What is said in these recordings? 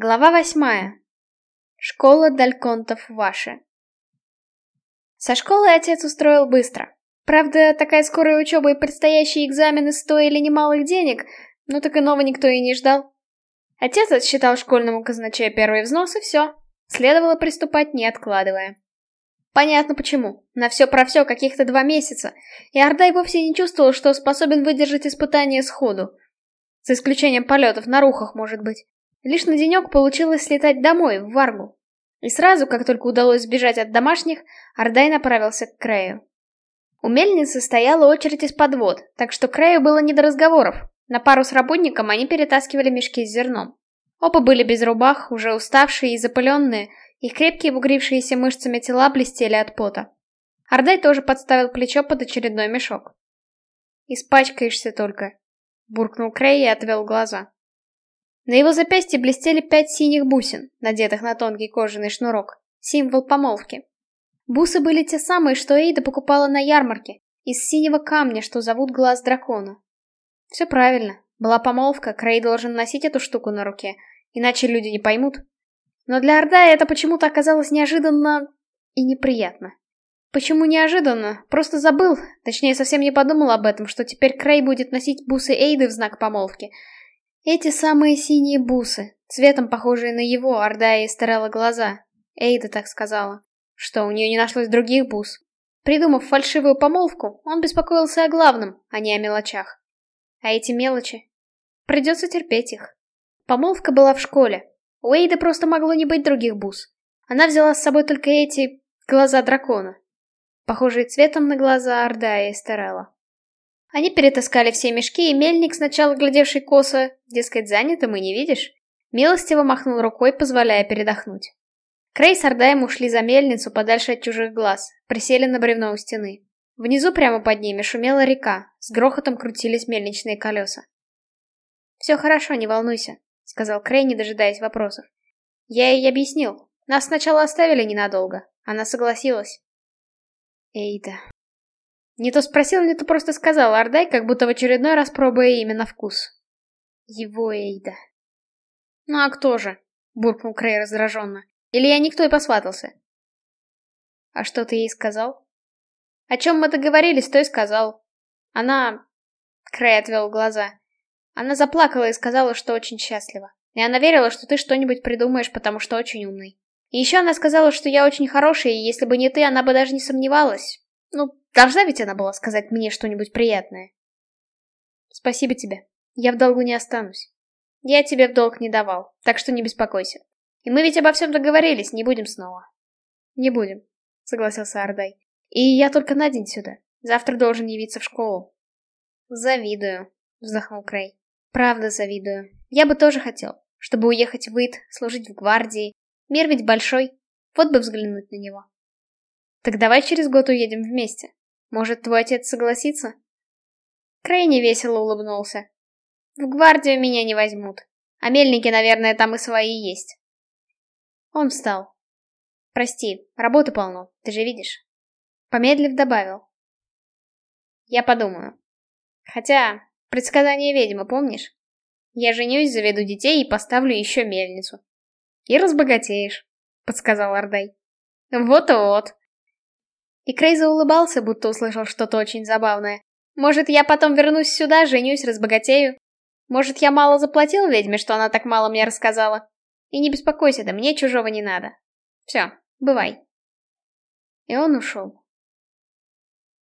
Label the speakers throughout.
Speaker 1: Глава восьмая. Школа дальконтов ваша. Со школы отец устроил быстро. Правда, такая скорая учеба и предстоящие экзамены стоили немалых денег, но так иного никто и не ждал. Отец отсчитал школьному казначею первый взнос и все. Следовало приступать, не откладывая. Понятно почему. На все про все каких-то два месяца. И Ардай вовсе не чувствовал, что способен выдержать испытание сходу. За исключением полетов на рухах, может быть. Лишь на денек получилось слетать домой, в Варгу. И сразу, как только удалось сбежать от домашних, Ардай направился к Крею. У мельницы стояла очередь из подвод, так что Крею было не до разговоров. На пару с работником они перетаскивали мешки с зерном. Оба были без рубах, уже уставшие и запыленные, их крепкие бугрившиеся мышцами тела блестели от пота. Ардай тоже подставил плечо под очередной мешок. «Испачкаешься только», — буркнул Крей и отвел глаза. На его запястье блестели пять синих бусин, надетых на тонкий кожаный шнурок. Символ помолвки. Бусы были те самые, что Эйда покупала на ярмарке, из синего камня, что зовут глаз дракона. Все правильно. Была помолвка, Крей должен носить эту штуку на руке, иначе люди не поймут. Но для Ордая это почему-то оказалось неожиданно и неприятно. Почему неожиданно? Просто забыл, точнее совсем не подумал об этом, что теперь Крей будет носить бусы Эйды в знак помолвки, эти самые синие бусы, цветом похожие на его, Ордая и глаза. Эйда так сказала, что у нее не нашлось других бус. Придумав фальшивую помолвку, он беспокоился о главном, а не о мелочах. А эти мелочи? Придется терпеть их. Помолвка была в школе. У Эйды просто могло не быть других бус. Она взяла с собой только эти... глаза дракона. Похожие цветом на глаза Ордая и Эстерелла. Они перетаскали все мешки, и мельник, сначала глядевший косо, дескать, занятым и не видишь, милостиво махнул рукой, позволяя передохнуть. Крей с Ордаем ушли за мельницу подальше от чужих глаз, присели на бревно у стены. Внизу прямо под ними шумела река, с грохотом крутились мельничные колеса. «Все хорошо, не волнуйся», — сказал Крей, не дожидаясь вопросов. «Я ей объяснил. Нас сначала оставили ненадолго. Она согласилась». «Эйда», не то спросил, не то просто сказал Ардай, как будто в очередной раз пробуя имя на вкус. Его Эйда. Ну а кто же? Буркнул Крей раздраженно. Или я никто и посватался? А что ты ей сказал? О чем мы договорились, то и сказал. Она... Крей отвел глаза. Она заплакала и сказала, что очень счастлива. И она верила, что ты что-нибудь придумаешь, потому что очень умный. И еще она сказала, что я очень хороший, и если бы не ты, она бы даже не сомневалась. Ну, Должна ведь она была сказать мне что-нибудь приятное. Спасибо тебе. Я в долгу не останусь. Я тебе в долг не давал, так что не беспокойся. И мы ведь обо всем договорились, не будем снова. Не будем, согласился Ардай. И я только на день сюда. Завтра должен явиться в школу. Завидую, вздохнул Крей. Правда завидую. Я бы тоже хотел, чтобы уехать в Ит, служить в гвардии. Мир ведь большой. Вот бы взглянуть на него. Так давай через год уедем вместе. Может, твой отец согласится? Крайне весело улыбнулся. В гвардию меня не возьмут. А мельники, наверное, там и свои есть. Он встал. Прости, работы полно, ты же видишь. Помедлив добавил. Я подумаю. Хотя, предсказание ведьмы, помнишь? Я женюсь, заведу детей и поставлю еще мельницу. И разбогатеешь, подсказал Ардай. Вот-вот. И Крейза улыбался, будто услышал что-то очень забавное. Может, я потом вернусь сюда, женюсь, разбогатею? Может, я мало заплатил ведьме, что она так мало мне рассказала? И не беспокойся, да мне чужого не надо. Все, бывай. И он ушел.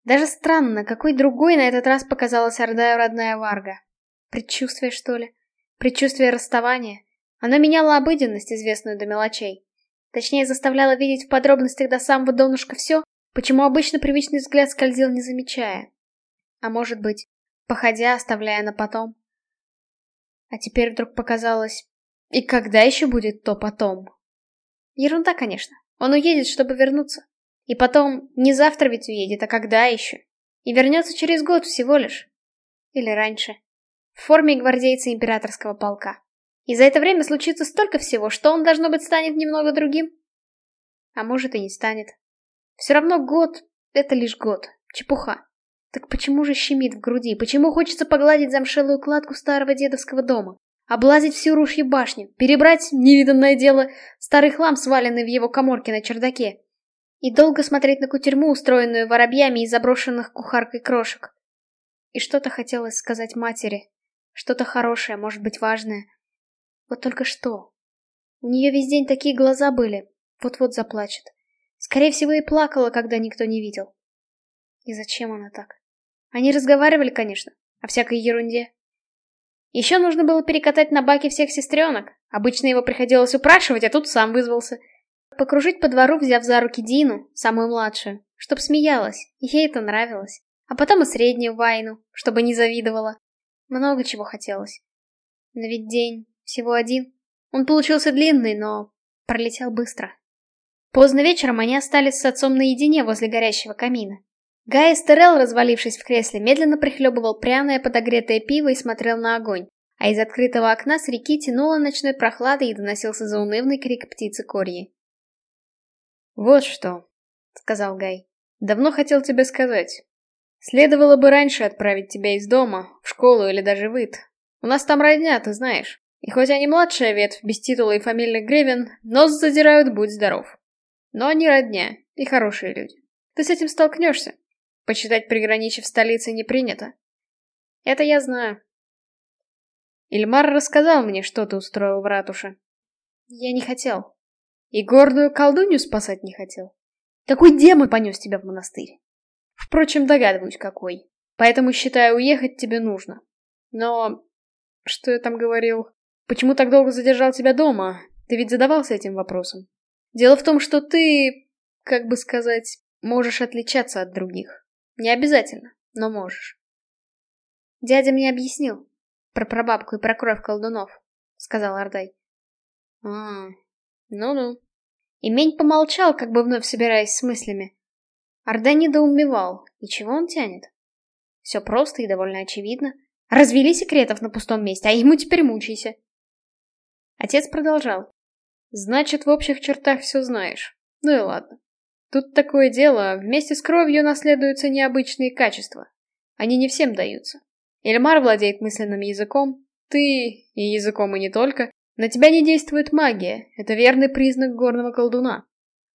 Speaker 1: Даже странно, какой другой на этот раз показалась Ордаю родная Варга. Предчувствие, что ли? Предчувствие расставания? Оно меняло обыденность, известную до мелочей. Точнее, заставляло видеть в подробностях до самого донышка все, Почему обычно привычный взгляд скользил, не замечая? А может быть, походя, оставляя на потом? А теперь вдруг показалось... И когда еще будет то потом? Ерунда, конечно. Он уедет, чтобы вернуться. И потом, не завтра ведь уедет, а когда еще? И вернется через год всего лишь. Или раньше. В форме гвардейца императорского полка. И за это время случится столько всего, что он, должно быть, станет немного другим. А может и не станет. Все равно год — это лишь год. Чепуха. Так почему же щемит в груди? Почему хочется погладить замшелую кладку старого дедовского дома? облазить всю рушью башню, перебрать, невиданное дело, старый хлам, сваленный в его коморке на чердаке. И долго смотреть на кутерьму, устроенную воробьями и заброшенных кухаркой крошек. И что-то хотелось сказать матери. Что-то хорошее, может быть, важное. Вот только что. У нее весь день такие глаза были. Вот-вот заплачет. Скорее всего, и плакала, когда никто не видел. И зачем она так? Они разговаривали, конечно, о всякой ерунде. Еще нужно было перекатать на баке всех сестренок. Обычно его приходилось упрашивать, а тут сам вызвался. Покружить по двору, взяв за руки Дину, самую младшую, чтоб смеялась, ей это нравилось. А потом и среднюю Вайну, чтобы не завидовала. Много чего хотелось. Но ведь день всего один. Он получился длинный, но пролетел быстро. Поздно вечером они остались с отцом наедине возле горящего камина. Гай Эстерел, развалившись в кресле, медленно прихлебывал пряное подогретое пиво и смотрел на огонь, а из открытого окна с реки тянуло ночной прохладой и доносился заунывный крик птицы Корьи. «Вот что», — сказал Гай, — «давно хотел тебе сказать. Следовало бы раньше отправить тебя из дома, в школу или даже в Ит. У нас там родня, ты знаешь. И хоть они младшая ветвь, без титула и фамильных гривен, нос задирают, будь здоров. Но они родня, и хорошие люди. Ты с этим столкнешься. Почитать приграничье в столице не принято. Это я знаю. Ильмар рассказал мне, что ты устроил в ратуше. Я не хотел. И горную колдунью спасать не хотел. Какой демон понес тебя в монастырь? Впрочем, догадываюсь, какой. Поэтому считаю, уехать тебе нужно. Но... Что я там говорил? Почему так долго задержал тебя дома? Ты ведь задавался этим вопросом. Дело в том, что ты, как бы сказать, можешь отличаться от других. Не обязательно, но можешь. Дядя мне объяснил. Про прабабку и про кровь колдунов, сказал Ардай. А, ну-ну. И Мень помолчал, как бы вновь собираясь с мыслями. Орда недоумевал, и чего он тянет? Все просто и довольно очевидно. Развели секретов на пустом месте, а ему теперь мучайся. Отец продолжал. Значит, в общих чертах все знаешь. Ну и ладно. Тут такое дело, вместе с кровью наследуются необычные качества. Они не всем даются. Эльмар владеет мысленным языком, ты, и языком и не только, на тебя не действует магия, это верный признак горного колдуна.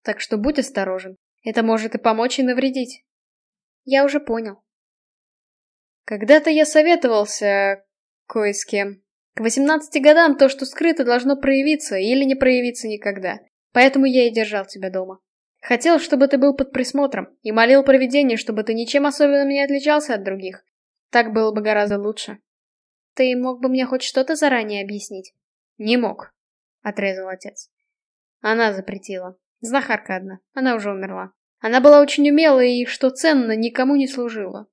Speaker 1: Так что будь осторожен. Это может и помочь, и навредить. Я уже понял. Когда-то я советовался кое с кем. К 18 годам то, что скрыто, должно проявиться или не проявиться никогда. Поэтому я и держал тебя дома. Хотел, чтобы ты был под присмотром, и молил провидение, чтобы ты ничем особенным не отличался от других. Так было бы гораздо лучше. Ты мог бы мне хоть что-то заранее объяснить? Не мог, отрезал отец. Она запретила. Знахарка одна, она уже умерла. Она была очень умелой и, что ценно, никому не служила.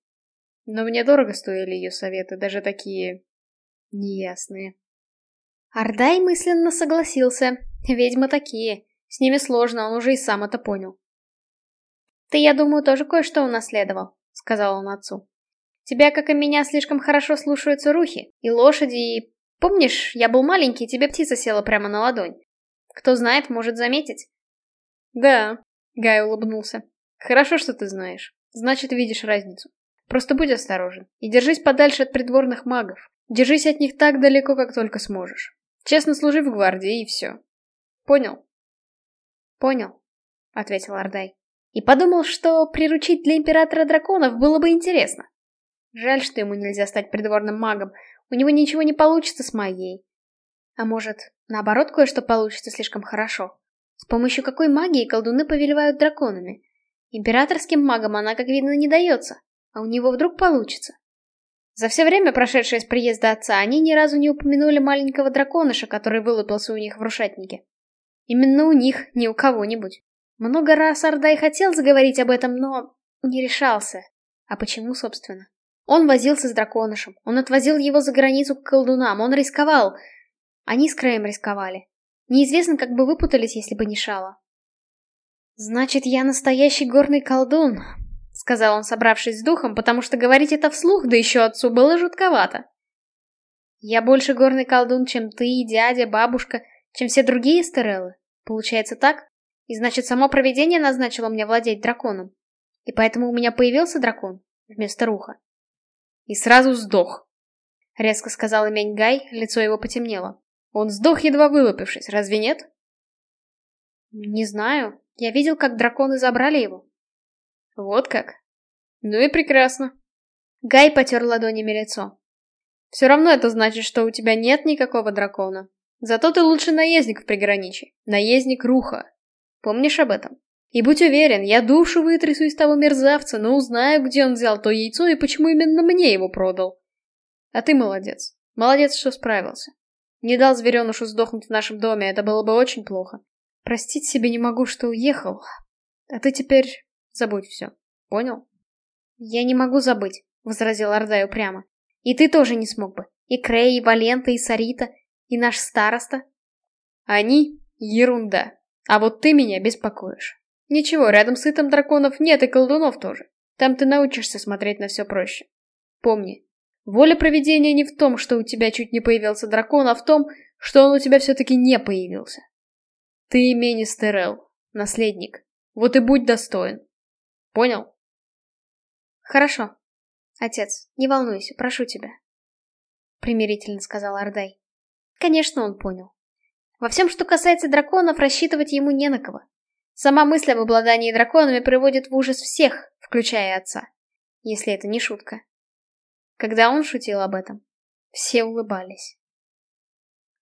Speaker 1: Но мне дорого стоили ее советы, даже такие... неясные. Ардай мысленно согласился. Ведьмы такие. С ними сложно, он уже и сам это понял. «Ты, я думаю, тоже кое-что унаследовал», — сказал он отцу. «Тебя, как и меня, слишком хорошо слушаются рухи, и лошади, и... Помнишь, я был маленький, тебе птица села прямо на ладонь. Кто знает, может заметить. «Да», — Гай улыбнулся. «Хорошо, что ты знаешь. Значит, видишь разницу. Просто будь осторожен. И держись подальше от придворных магов. Держись от них так далеко, как только сможешь. Честно служи в гвардии, и все. Понял?» «Понял», — ответил Ардай. И подумал, что приручить для императора драконов было бы интересно. Жаль, что ему нельзя стать придворным магом. У него ничего не получится с магией. А может, наоборот, кое-что получится слишком хорошо. С помощью какой магии колдуны повелевают драконами? Императорским магам она, как видно, не дается, а у него вдруг получится. За все время, прошедшее с приезда отца, они ни разу не упомянули маленького драконыша, который вылупился у них в рушатнике. Именно у них, не у кого-нибудь. Много раз Ардай хотел заговорить об этом, но не решался. А почему, собственно? Он возился с драконышем, он отвозил его за границу к колдунам, он рисковал. Они с Краем рисковали. Неизвестно, как бы выпутались, если бы не шало. «Значит, я настоящий горный колдун», — сказал он, собравшись с духом, потому что говорить это вслух, да еще отцу, было жутковато. «Я больше горный колдун, чем ты, дядя, бабушка, чем все другие стереллы. Получается так? И значит, само провидение назначило мне владеть драконом. И поэтому у меня появился дракон вместо руха. И сразу сдох. резко сказал имень Гай, лицо его потемнело. Он сдох, едва вылупившись, разве нет? Не знаю. Я видел, как драконы забрали его. Вот как? Ну и прекрасно. Гай потер ладонями лицо. Все равно это значит, что у тебя нет никакого дракона. Зато ты лучший наездник в приграничье. Наездник Руха. Помнишь об этом? И будь уверен, я душу вытрясу из того мерзавца, но узнаю, где он взял то яйцо и почему именно мне его продал. А ты молодец. Молодец, что справился. Не дал зверенышу сдохнуть в нашем доме, это было бы очень плохо. Простить себе не могу, что уехал. А ты теперь забудь все. Понял? Я не могу забыть, возразил Ардай упрямо. И ты тоже не смог бы. И Крей, и Валента, и Сарита, и наш староста. Они — ерунда. А вот ты меня беспокоишь. Ничего, рядом с Итом драконов нет и колдунов тоже. Там ты научишься смотреть на все проще. Помни, воля проведения не в том, что у тебя чуть не появился дракон, а в том, что он у тебя все-таки не появился. Ты имени Стерел, наследник. Вот и будь достоин. Понял? Хорошо. Отец, не волнуйся, прошу тебя. Примирительно сказал Ардай. Конечно, он понял. Во всем, что касается драконов, рассчитывать ему не на кого. Сама мысль об обладании драконами приводит в ужас всех, включая отца. Если это не шутка. Когда он шутил об этом, все улыбались.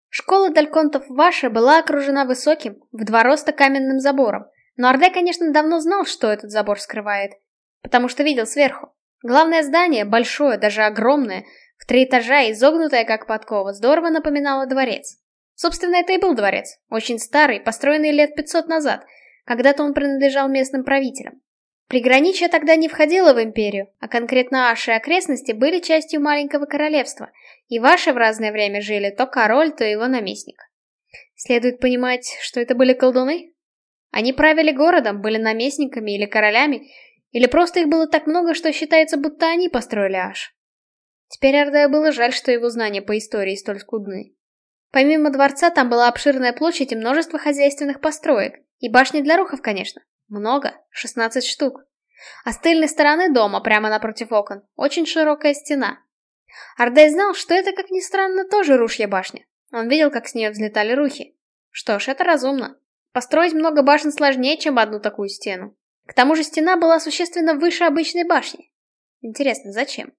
Speaker 1: Школа дальконтов ваша была окружена высоким, в два роста каменным забором, но Орде, конечно, давно знал, что этот забор скрывает, потому что видел сверху. Главное здание, большое, даже огромное, в три этажа, изогнутое как подкова, здорово напоминало дворец. Собственно, это и был дворец, очень старый, построенный лет 500 назад, когда-то он принадлежал местным правителям. Приграничье тогда не входило в империю, а конкретно Аши окрестности были частью маленького королевства, и ваши в разное время жили то король, то его наместник. Следует понимать, что это были колдуны? Они правили городом, были наместниками или королями, или просто их было так много, что считается, будто они построили Аш. Теперь Ардаю было жаль, что его знания по истории столь скудны. Помимо дворца, там была обширная площадь и множество хозяйственных построек, и башни для рухов, конечно. Много, 16 штук. А с тыльной стороны дома, прямо напротив окон, очень широкая стена. Ардей знал, что это, как ни странно, тоже рушья башня. Он видел, как с нее взлетали рухи. Что ж, это разумно. Построить много башен сложнее, чем одну такую стену. К тому же стена была существенно выше обычной башни. Интересно, зачем?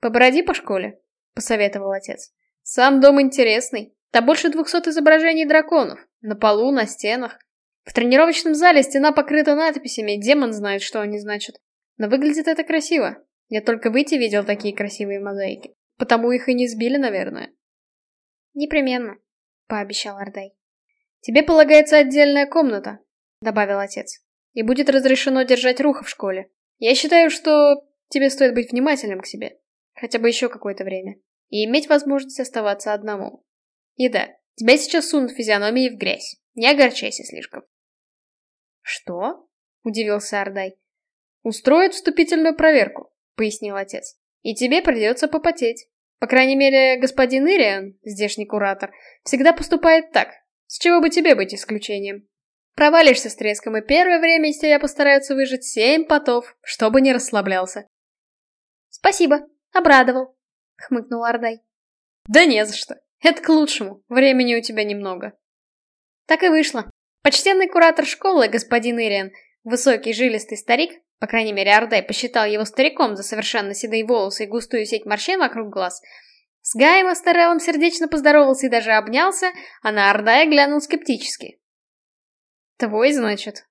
Speaker 1: «Поброди по школе», — посоветовал отец. «Сам дом интересный. Там больше двухсот изображений драконов. На полу, на стенах. В тренировочном зале стена покрыта надписями, демон знает, что они значат. Но выглядит это красиво. Я только выйти видел такие красивые мозаики. Потому их и не сбили, наверное. Непременно, пообещал Ардай. Тебе полагается отдельная комната, добавил отец. И будет разрешено держать руха в школе. Я считаю, что тебе стоит быть внимательным к себе. Хотя бы еще какое-то время. И иметь возможность оставаться одному. И да, тебя сейчас сунут физиономией в грязь. Не огорчайся слишком. «Что?» — удивился Ардай. «Устроят вступительную проверку», — пояснил отец. «И тебе придется попотеть. По крайней мере, господин Ириан, здешний куратор, всегда поступает так. С чего бы тебе быть исключением? Провалишься с треском, и первое время из тебя постараются выжать семь потов, чтобы не расслаблялся». «Спасибо, обрадовал», — хмыкнул Ардай. «Да не за что. Это к лучшему. Времени у тебя немного». Так и вышло. Почтенный куратор школы, господин Ириан, высокий жилистый старик, по крайней мере Ардай посчитал его стариком за совершенно седые волосы и густую сеть морщин вокруг глаз, с Гаем Астереллом сердечно поздоровался и даже обнялся, а на Ардая глянул скептически. «Твой, значит?»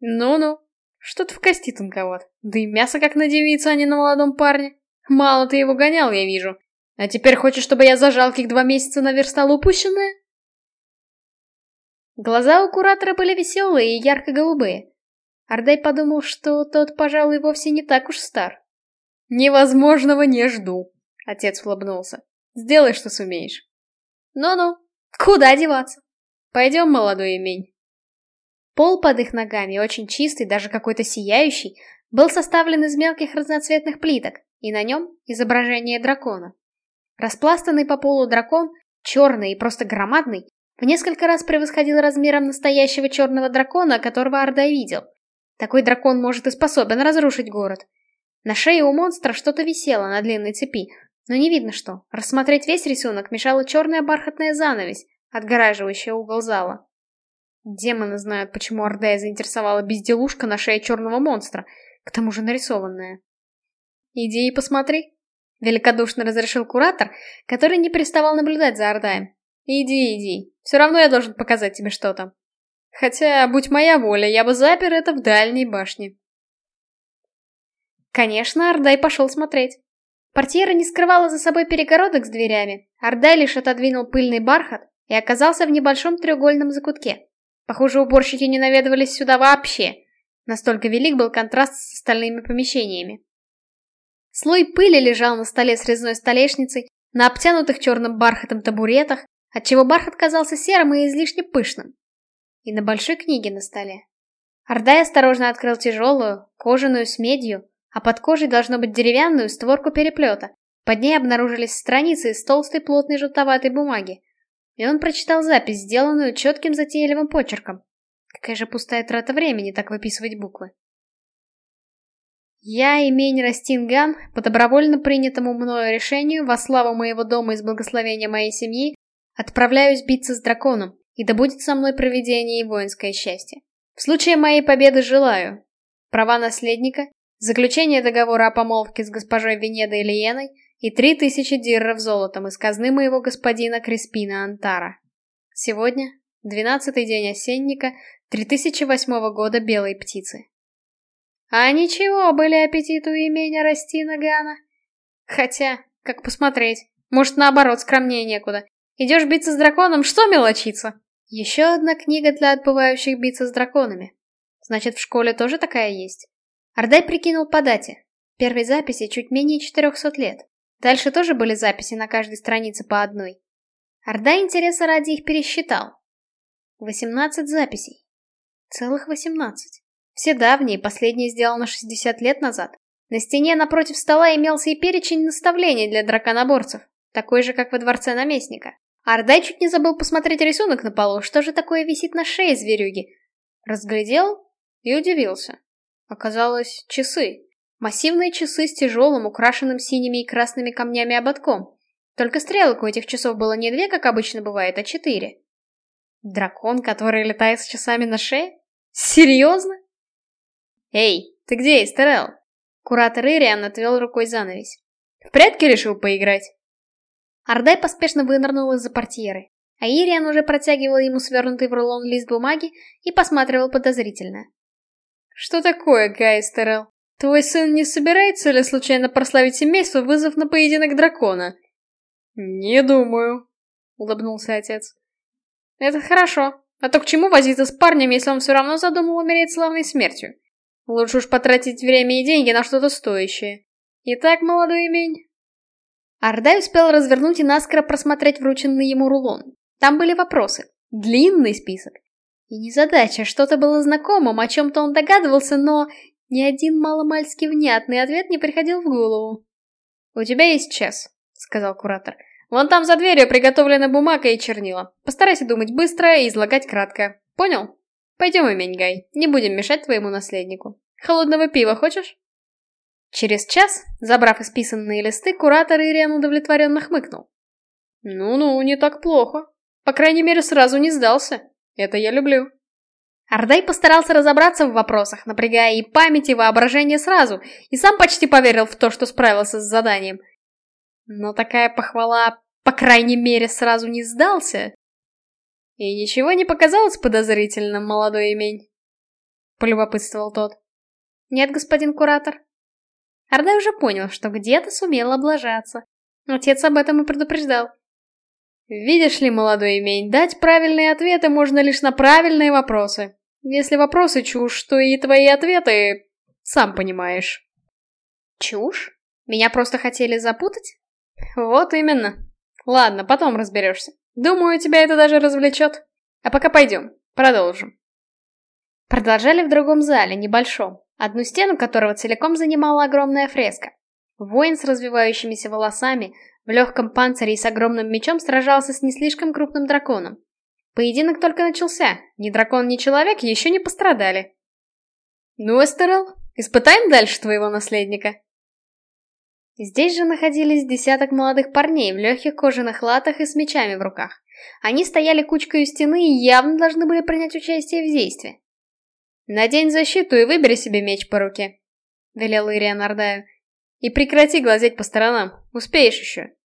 Speaker 1: «Ну-ну, что-то в кости тонковат. Да и мясо как на девице, а не на молодом парне. Мало ты его гонял, я вижу. А теперь хочешь, чтобы я за жалких два месяца наверстал упущенное?» Глаза у куратора были веселые и ярко-голубые. Ардай подумал, что тот, пожалуй, вовсе не так уж стар. «Невозможного не жду», — отец улыбнулся. «Сделай, что сумеешь». «Ну-ну, куда деваться? Пойдем, молодой имень». Пол под их ногами, очень чистый, даже какой-то сияющий, был составлен из мелких разноцветных плиток, и на нем изображение дракона. Распластанный по полу дракон, черный и просто громадный, в несколько раз превосходил размером настоящего черного дракона, которого Орда видел. Такой дракон может и способен разрушить город. На шее у монстра что-то висело на длинной цепи, Но не видно что. Рассмотреть весь рисунок мешала черная бархатная занавесь, отгораживающая угол зала. Демоны знают, почему Ордея заинтересовала безделушка на шее черного монстра, к тому же нарисованная. «Иди и посмотри», — великодушно разрешил куратор, который не переставал наблюдать за Ордаем. «Иди, иди, все равно я должен показать тебе что-то. Хотя, будь моя воля, я бы запер это в дальней башне». Конечно, Ордай пошел смотреть. Портьера не скрывала за собой перегородок с дверями. Ордай лишь отодвинул пыльный бархат и оказался в небольшом треугольном закутке. Похоже, уборщики не наведывались сюда вообще. Настолько велик был контраст с остальными помещениями. Слой пыли лежал на столе с резной столешницей, на обтянутых черным бархатом табуретах, отчего бархат казался серым и излишне пышным. И на большой книге на столе. Ордай осторожно открыл тяжелую, кожаную с медью, а под кожей должно быть деревянную створку переплета. Под ней обнаружились страницы из толстой плотной желтоватой бумаги. И он прочитал запись, сделанную четким затейливым почерком. Какая же пустая трата времени так выписывать буквы. Я, имень Растинган, по добровольно принятому мною решению, во славу моего дома и с благословения моей семьи, отправляюсь биться с драконом, и да будет со мной провидение и воинское счастье. В случае моей победы желаю права наследника, заключение договора о помолвке с госпожой Венедой Лиеной и три тысячи дирров золотом из казны моего господина Креспина Антара. Сегодня, двенадцатый день осенника, 3008 года белой птицы. А ничего, были аппетит у имения Растина Гана. Хотя, как посмотреть, может наоборот скромнее некуда. Идешь биться с драконом, что мелочиться? Еще одна книга для отбывающих биться с драконами. Значит, в школе тоже такая есть. Ардай прикинул по дате. Первой записи чуть менее 400 лет. Дальше тоже были записи на каждой странице по одной. Орда интереса ради их пересчитал. 18 записей. Целых 18. Все давние, последние сделаны 60 лет назад. На стене напротив стола имелся и перечень наставлений для драконоборцев, такой же, как во дворце наместника. Ардай чуть не забыл посмотреть рисунок на полу, что же такое висит на шее зверюги. Разглядел и удивился. Оказалось, часы. Массивные часы с тяжелым, украшенным синими и красными камнями ободком. Только стрелок у этих часов было не две, как обычно бывает, а четыре. Дракон, который летает с часами на шее? Серьезно? Эй, ты где, Эстерел? Куратор Ириан отвел рукой занавесь. В прятки решил поиграть? Ардай поспешно вынырнул из-за портьеры, а Ириан уже протягивал ему свернутый в рулон лист бумаги и посматривал подозрительно. Что такое, Гайстерел? Твой сын не собирается ли случайно прославить семейство, вызвав на поединок дракона? Не думаю, улыбнулся отец. Это хорошо. А то к чему возиться с парнем, если он все равно задумал умереть славной смертью? Лучше уж потратить время и деньги на что-то стоящее. Итак, молодой имень. Ардай успел развернуть и наскоро просмотреть врученный ему рулон. Там были вопросы. Длинный список. И незадача, что-то было знакомым, о чем-то он догадывался, но ни один маломальски внятный ответ не приходил в голову. «У тебя есть час», — сказал куратор. «Вон там за дверью приготовлена бумага и чернила. Постарайся думать быстро и излагать кратко. Понял? Пойдем, Именьгай, не будем мешать твоему наследнику. Холодного пива хочешь?» Через час, забрав исписанные листы, куратор Ириан удовлетворенно хмыкнул. «Ну-ну, не так плохо. По крайней мере, сразу не сдался. Это я люблю». Ардай постарался разобраться в вопросах, напрягая и память, и воображение сразу, и сам почти поверил в то, что справился с заданием. Но такая похвала, по крайней мере, сразу не сдался. И ничего не показалось подозрительным, молодой имень? Полюбопытствовал тот. Нет, господин куратор. Ардай уже понял, что где-то сумел облажаться. Отец об этом и предупреждал. Видишь ли, молодой имень, дать правильные ответы можно лишь на правильные вопросы. Если вопросы чушь, то и твои ответы... сам понимаешь. Чушь? Меня просто хотели запутать? Вот именно. Ладно, потом разберешься. Думаю, тебя это даже развлечет. А пока пойдем, продолжим. Продолжали в другом зале, небольшом, одну стену которого целиком занимала огромная фреска. Воин с развивающимися волосами, в легком панцире и с огромным мечом сражался с не слишком крупным драконом. Поединок только начался, ни дракон, ни человек еще не пострадали. «Ну, Эстерел, испытаем дальше твоего наследника?» Здесь же находились десяток молодых парней в легких кожаных латах и с мечами в руках. Они стояли кучкой у стены и явно должны были принять участие в действии. «Надень защиту и выбери себе меч по руке», — велел Ириан Ардаю. «И прекрати глазеть по сторонам, успеешь еще».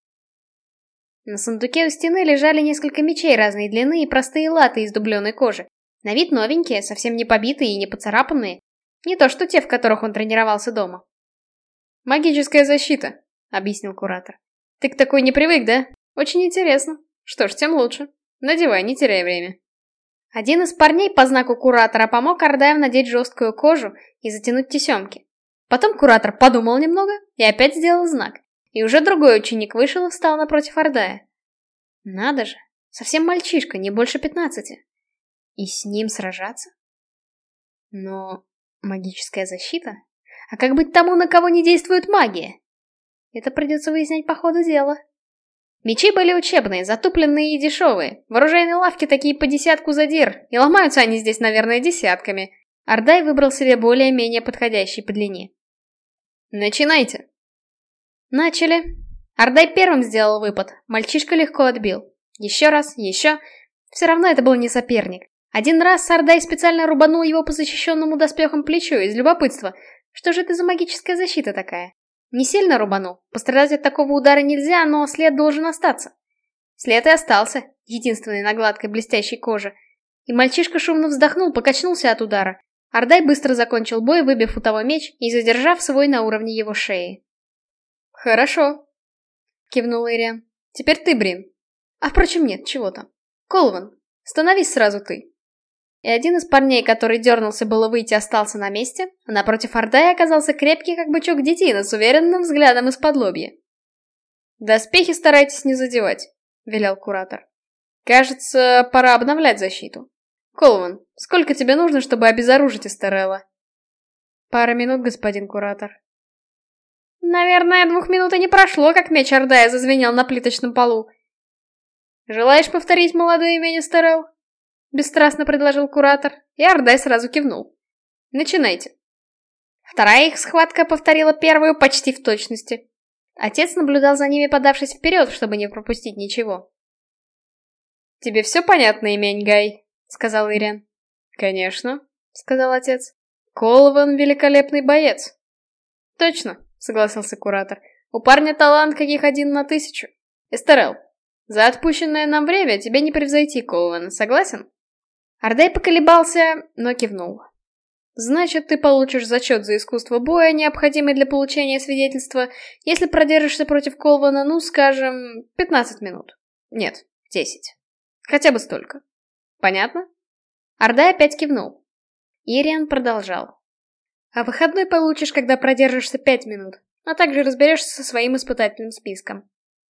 Speaker 1: На сундуке у стены лежали несколько мечей разной длины и простые латы из дубленой кожи. На вид новенькие, совсем не побитые и не поцарапанные. Не то что те, в которых он тренировался дома. «Магическая защита», — объяснил куратор. «Ты к такой не привык, да? Очень интересно. Что ж, тем лучше. Надевай, не теряй время». Один из парней по знаку куратора помог Ардаев надеть жесткую кожу и затянуть тесемки. Потом куратор подумал немного и опять сделал знак. И уже другой ученик вышел и встал напротив Ардая. Надо же, совсем мальчишка, не больше пятнадцати. И с ним сражаться? Но магическая защита? А как быть тому, на кого не действует магия? Это придется выяснять по ходу дела. Мечи были учебные, затупленные и дешевые. В оружейной лавке такие по десятку задир, и ломаются они здесь, наверное, десятками. Ардай выбрал себе более-менее подходящий по длине. «Начинайте!» Начали. Ардай первым сделал выпад, мальчишка легко отбил. Еще раз, еще. Все равно это был не соперник. Один раз Ардай специально рубанул его по защищенному доспехом плечу из любопытства. Что же это за магическая защита такая? Не сильно рубанул. Пострадать от такого удара нельзя, но след должен остаться. След и остался, единственный на гладкой блестящей коже. И мальчишка шумно вздохнул, покачнулся от удара. Ардай быстро закончил бой, выбив у того меч и задержав свой на уровне его шеи. «Хорошо», — кивнул Ириан. «Теперь ты, Брин. А впрочем, нет, чего там. Колван, становись сразу ты». И один из парней, который дернулся было выйти, остался на месте, а напротив Ордая оказался крепкий, как бычок детина, с уверенным взглядом из-под лобья. «Доспехи старайтесь не задевать», — велел куратор. «Кажется, пора обновлять защиту. Колван, сколько тебе нужно, чтобы обезоружить Эстерелла?» «Пара минут, господин куратор», Наверное, двух минут и не прошло, как меч Ордая зазвенел на плиточном полу. «Желаешь повторить молодое имя Стерел?» Бесстрастно предложил куратор, и Ордай сразу кивнул. «Начинайте». Вторая их схватка повторила первую почти в точности. Отец наблюдал за ними, подавшись вперед, чтобы не пропустить ничего. «Тебе все понятно, имень Гай?» — сказал Ириан. «Конечно», — сказал отец. «Колван — великолепный боец». «Точно», согласился куратор. У парня талант каких один на тысячу. Эстерел, за отпущенное нам время тебе не превзойти Колвана, согласен? Ардей поколебался, но кивнул. Значит, ты получишь зачет за искусство боя, необходимый для получения свидетельства, если продержишься против Колвана, ну, скажем, 15 минут. Нет, 10. Хотя бы столько. Понятно? Ардай опять кивнул. Ириан продолжал. А выходной получишь, когда продержишься пять минут, а также разберешься со своим испытательным списком.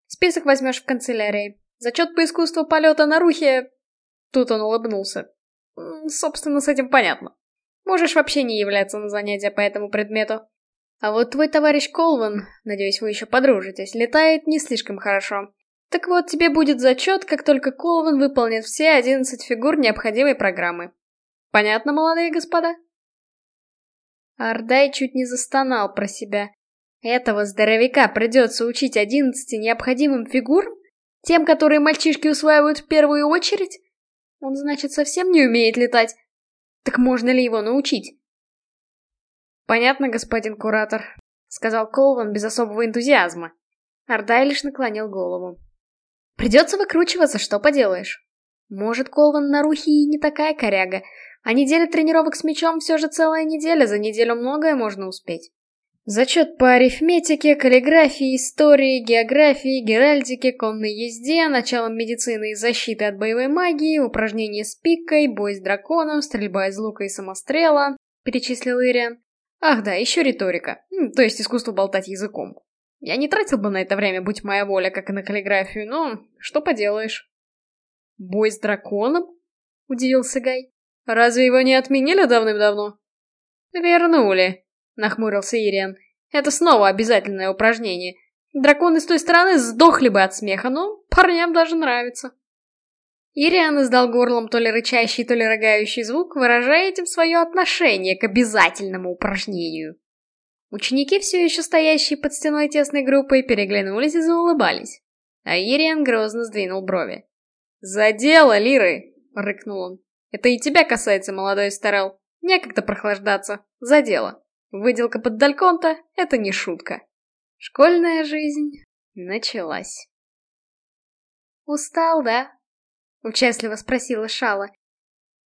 Speaker 1: Список возьмешь в канцелярии. Зачет по искусству полета на рухе... Тут он улыбнулся. Собственно, с этим понятно. Можешь вообще не являться на занятия по этому предмету. А вот твой товарищ Колван, надеюсь, вы еще подружитесь, летает не слишком хорошо. Так вот, тебе будет зачет, как только Колван выполнит все 11 фигур необходимой программы. Понятно, молодые господа? Ардай чуть не застонал про себя. Этого здоровяка придется учить одиннадцати необходимым фигурам? Тем, которые мальчишки усваивают в первую очередь? Он, значит, совсем не умеет летать. Так можно ли его научить? Понятно, господин куратор, сказал Колван без особого энтузиазма. Ардай лишь наклонил голову. Придется выкручиваться, что поделаешь. Может, Колван на рухе и не такая коряга, а неделя тренировок с мячом все же целая неделя, за неделю многое можно успеть. Зачет по арифметике, каллиграфии, истории, географии, геральдике, конной езде, началом медицины и защиты от боевой магии, упражнения с пикой, бой с драконом, стрельба из лука и самострела, перечислил Ириан. Ах да, еще риторика, то есть искусство болтать языком. Я не тратил бы на это время, будь моя воля, как и на каллиграфию, но что поделаешь. Бой с драконом? Удивился Гай. Разве его не отменили давным-давно? Вернули, нахмурился Ириан. Это снова обязательное упражнение. Драконы с той стороны сдохли бы от смеха, но парням даже нравится. Ириан издал горлом то ли рычащий, то ли рогающий звук, выражая этим свое отношение к обязательному упражнению. Ученики, все еще стоящие под стеной тесной группой, переглянулись и заулыбались. А Ириан грозно сдвинул брови. «За дело, Лиры!» — рыкнул он. «Это и тебя касается, молодой старел. Некогда прохлаждаться. За дело. Выделка под Дальконта — это не шутка. Школьная жизнь началась». «Устал, да?» — участливо спросила Шала.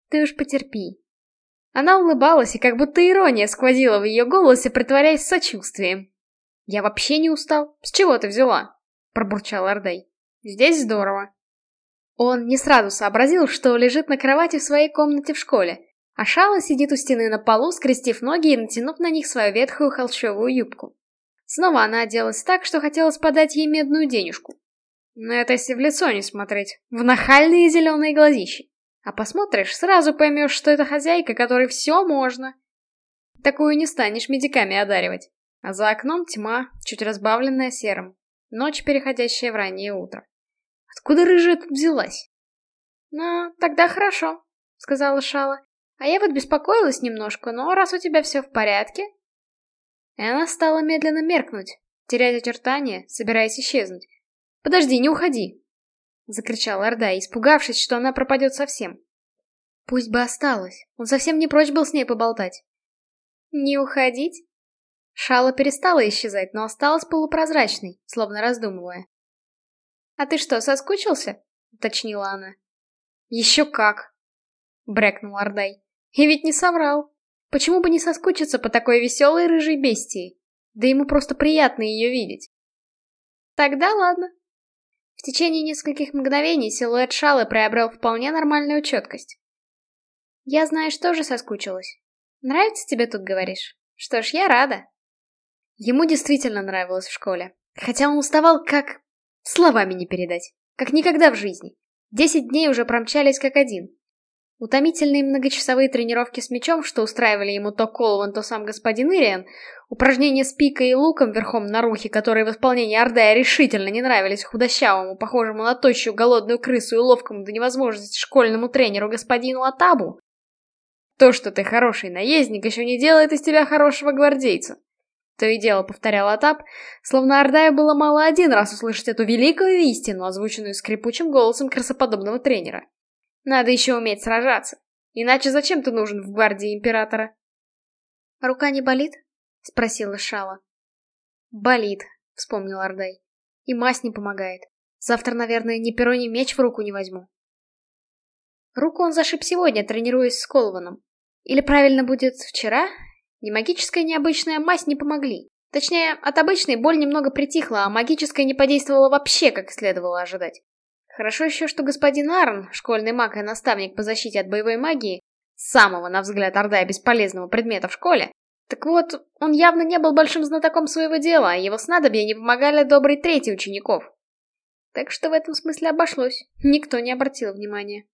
Speaker 1: «Ты уж потерпи. Она улыбалась, и как будто ирония сквозила в ее голосе, притворяясь сочувствием. «Я вообще не устал. С чего ты взяла?» — пробурчал Ордей. «Здесь здорово». Он не сразу сообразил, что лежит на кровати в своей комнате в школе, а Шала сидит у стены на полу, скрестив ноги и натянув на них свою ветхую холщовую юбку. Снова она оделась так, что хотелось подать ей медную денежку. Но это если в лицо не смотреть, в нахальные зеленые глазищи. А посмотришь, сразу поймешь, что это хозяйка, которой все можно. Такую не станешь медиками одаривать. А за окном тьма, чуть разбавленная серым. Ночь, переходящая в раннее утро. Откуда рыжая тут взялась? Ну, тогда хорошо, сказала Шала. А я вот беспокоилась немножко, но раз у тебя все в порядке... И она стала медленно меркнуть, терять очертания, собираясь исчезнуть. «Подожди, не уходи!» — закричал Орда, испугавшись, что она пропадет совсем. Пусть бы осталась, он совсем не прочь был с ней поболтать. Не уходить? Шала перестала исчезать, но осталась полупрозрачной, словно раздумывая. «А ты что, соскучился?» — уточнила она. «Еще как!» — брекнул Ордай. И ведь не соврал. Почему бы не соскучиться по такой веселой рыжей бестии? Да ему просто приятно ее видеть. Тогда ладно, в течение нескольких мгновений силуэт Шалы приобрел вполне нормальную четкость. Я, знаешь, тоже соскучилась. Нравится тебе тут, говоришь? Что ж, я рада. Ему действительно нравилось в школе. Хотя он уставал как... Словами не передать. Как никогда в жизни. Десять дней уже промчались как один. Утомительные многочасовые тренировки с мечом, что устраивали ему то Колван, то сам господин Ириан, упражнения с пикой и луком верхом на рухе, которые в исполнении Ордая решительно не нравились худощавому, похожему на тощую голодную крысу и ловкому до невозможности школьному тренеру господину Атабу. То, что ты хороший наездник, еще не делает из тебя хорошего гвардейца. То и дело повторял Атаб, словно Ордаю было мало один раз услышать эту великую истину, озвученную скрипучим голосом красоподобного тренера. Надо еще уметь сражаться. Иначе зачем ты нужен в гвардии императора? Рука не болит? Спросила Шала. Болит, вспомнил Ордай. И мазь не помогает. Завтра, наверное, ни перо, ни меч в руку не возьму. Руку он зашиб сегодня, тренируясь с Колваном. Или правильно будет вчера? Ни магическая, ни обычная мазь не помогли. Точнее, от обычной боль немного притихла, а магическая не подействовала вообще, как следовало ожидать. Хорошо еще, что господин Арн, школьный маг и наставник по защите от боевой магии, самого, на взгляд Ордая, бесполезного предмета в школе, так вот, он явно не был большим знатоком своего дела, а его снадобья не помогали доброй трети учеников. Так что в этом смысле обошлось, никто не обратил внимания.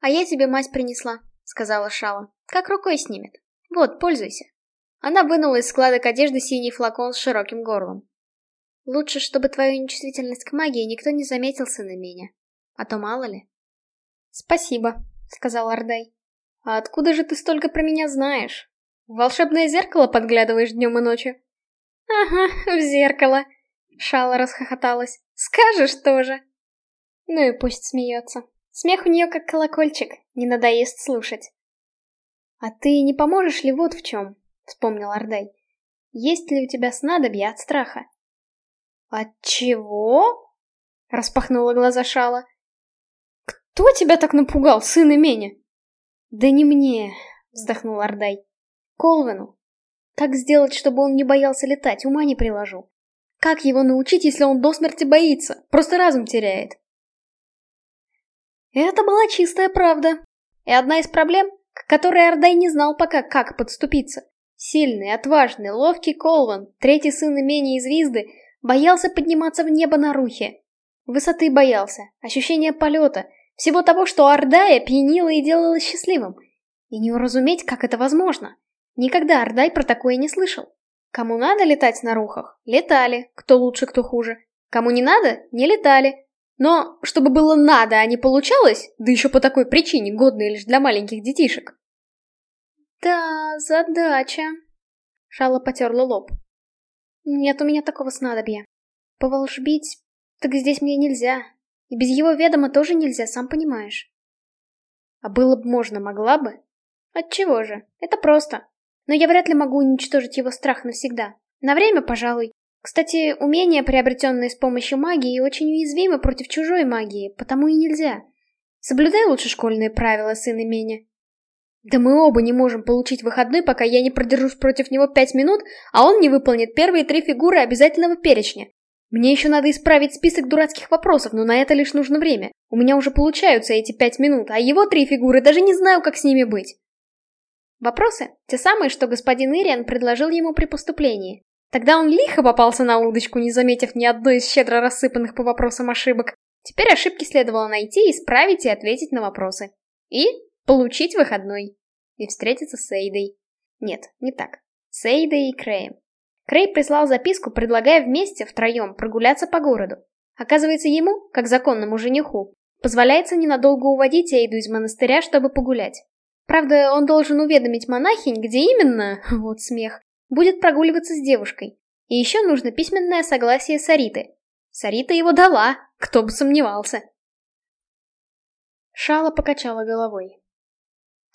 Speaker 1: «А я тебе мазь принесла», — сказала Шала. «Как рукой снимет. Вот, пользуйся». Она вынула из складок одежды синий флакон с широким горлом. Лучше, чтобы твою нечувствительность к магии никто не заметил, на меня. А то мало ли. Спасибо, сказал Ардай. А откуда же ты столько про меня знаешь? В волшебное зеркало подглядываешь днем и ночью? Ага, в зеркало. Шала расхохоталась. Скажешь тоже. Ну и пусть смеется. Смех у нее как колокольчик, не надоест слушать. А ты не поможешь ли вот в чем? Вспомнил Ардай. Есть ли у тебя снадобье от страха? «От чего?» — распахнула глаза Шала. «Кто тебя так напугал, сын Именя?» «Да не мне», — вздохнул Ардай. «Колвину. Как сделать, чтобы он не боялся летать, ума не приложу. Как его научить, если он до смерти боится, просто разум теряет?» Это была чистая правда. И одна из проблем, к которой Ардай не знал пока, как подступиться. Сильный, отважный, ловкий Колван, третий сын имения из Визды, Боялся подниматься в небо на рухе. Высоты боялся, ощущения полета, всего того, что Ордая пьянила и делала счастливым. И не уразуметь, как это возможно. Никогда Ордай про такое не слышал. Кому надо летать на рухах, летали, кто лучше, кто хуже. Кому не надо, не летали. Но чтобы было надо, а не получалось, да еще по такой причине, годной лишь для маленьких детишек. Да, задача. Шала потерла лоб. Нет у меня такого снадобья. Поволшбить... Так здесь мне нельзя. И без его ведома тоже нельзя, сам понимаешь. А было бы можно, могла бы? Отчего же? Это просто. Но я вряд ли могу уничтожить его страх навсегда. На время, пожалуй. Кстати, умения, приобретенные с помощью магии, очень уязвимы против чужой магии, потому и нельзя. Соблюдай лучше школьные правила, сын имени. Да мы оба не можем получить выходной, пока я не продержусь против него пять минут, а он не выполнит первые три фигуры обязательного перечня. Мне еще надо исправить список дурацких вопросов, но на это лишь нужно время. У меня уже получаются эти пять минут, а его три фигуры даже не знаю, как с ними быть. Вопросы — те самые, что господин Ириан предложил ему при поступлении. Тогда он лихо попался на удочку, не заметив ни одной из щедро рассыпанных по вопросам ошибок. Теперь ошибки следовало найти, исправить и ответить на вопросы. И Получить выходной. И встретиться с Эйдой. Нет, не так. С Эйдой и Крэем. Крей прислал записку, предлагая вместе, втроем, прогуляться по городу. Оказывается, ему, как законному жениху, позволяется ненадолго уводить Эйду из монастыря, чтобы погулять. Правда, он должен уведомить монахинь, где именно, вот смех, будет прогуливаться с девушкой. И еще нужно письменное согласие Сариты. Сарита его дала, кто бы сомневался. Шала покачала головой.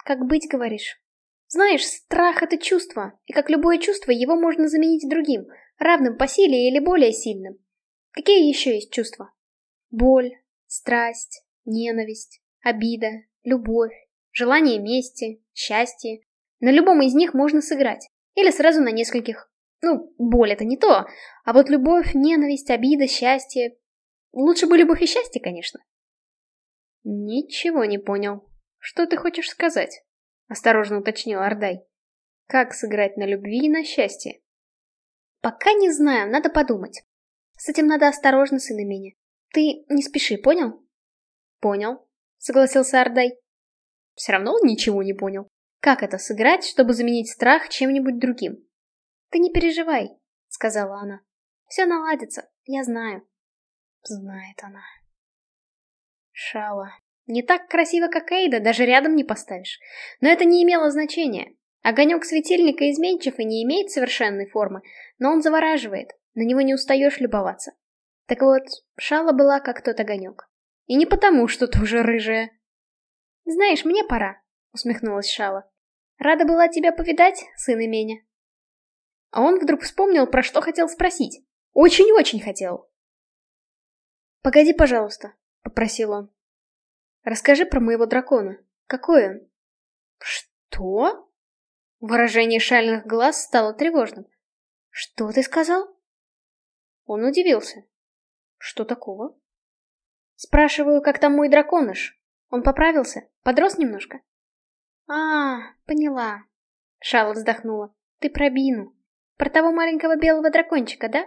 Speaker 1: Как быть, говоришь? Знаешь, страх — это чувство, и как любое чувство, его можно заменить другим, равным по силе или более сильным. Какие еще есть чувства? Боль, страсть, ненависть, обида, любовь, желание мести, счастье. На любом из них можно сыграть. Или сразу на нескольких. Ну, боль это не то, а вот любовь, ненависть, обида, счастье... Лучше бы любовь и счастье, конечно. Ничего не понял. «Что ты хочешь сказать?» — осторожно уточнил Ардай. «Как сыграть на любви и на счастье?» «Пока не знаю, надо подумать. С этим надо осторожно, сын имени. Ты не спеши, понял?» «Понял», — согласился Ардай. Все равно он ничего не понял. Как это сыграть, чтобы заменить страх чем-нибудь другим? «Ты не переживай», — сказала она. «Все наладится, я знаю». Знает она. Шала. Не так красиво, как Эйда, даже рядом не поставишь. Но это не имело значения. Огонек светильника изменчив и не имеет совершенной формы, но он завораживает, на него не устаешь любоваться. Так вот, Шала была как тот огонек. И не потому, что тоже рыжая. «Знаешь, мне пора», — усмехнулась Шала. «Рада была тебя повидать, сын Именя». А он вдруг вспомнил, про что хотел спросить. Очень-очень хотел. «Погоди, пожалуйста», — попросил он. Расскажи про моего дракона. Какой он? Что? Выражение шальных глаз стало тревожным. Что ты сказал? Он удивился. Что такого? Спрашиваю, как там мой драконыш? Он поправился? Подрос немножко? А, поняла. Шала вздохнула. Ты про Бину. Про того маленького белого дракончика, да?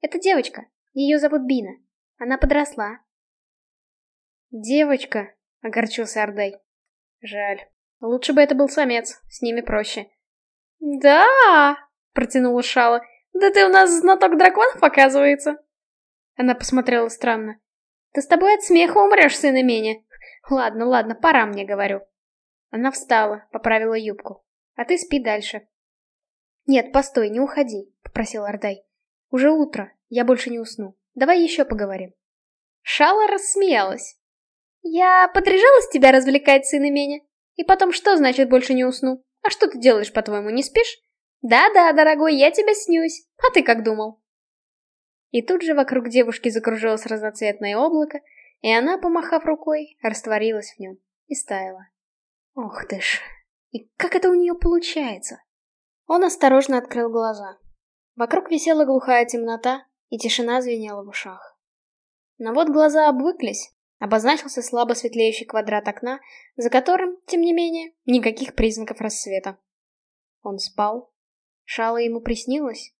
Speaker 1: Это девочка. Ее зовут Бина. Она подросла. Девочка, — огорчился Ордай. «Жаль. Лучше бы это был самец, с ними проще». «Да!» — протянула Шала. «Да ты у нас знаток драконов, оказывается!» Она посмотрела странно. «Ты с тобой от смеха умрешь, сын имени!» «Ладно, ладно, пора мне, говорю». Она встала, поправила юбку. «А ты спи дальше». «Нет, постой, не уходи», — попросил Ордай. «Уже утро, я больше не усну. Давай еще поговорим». Шала рассмеялась. Я подряжалась тебя развлекать, сын имени. И потом, что значит больше не усну? А что ты делаешь, по-твоему, не спишь? Да-да, дорогой, я тебя снюсь. А ты как думал? И тут же вокруг девушки закружилось разноцветное облако, и она, помахав рукой, растворилась в нем и стаяла. Ох ты ж, и как это у нее получается? Он осторожно открыл глаза. Вокруг висела глухая темнота, и тишина звенела в ушах. Но вот глаза обвыклись, Обозначился слабо светлеющий квадрат окна, за которым, тем не менее, никаких признаков рассвета. Он спал. Шало ему приснилось.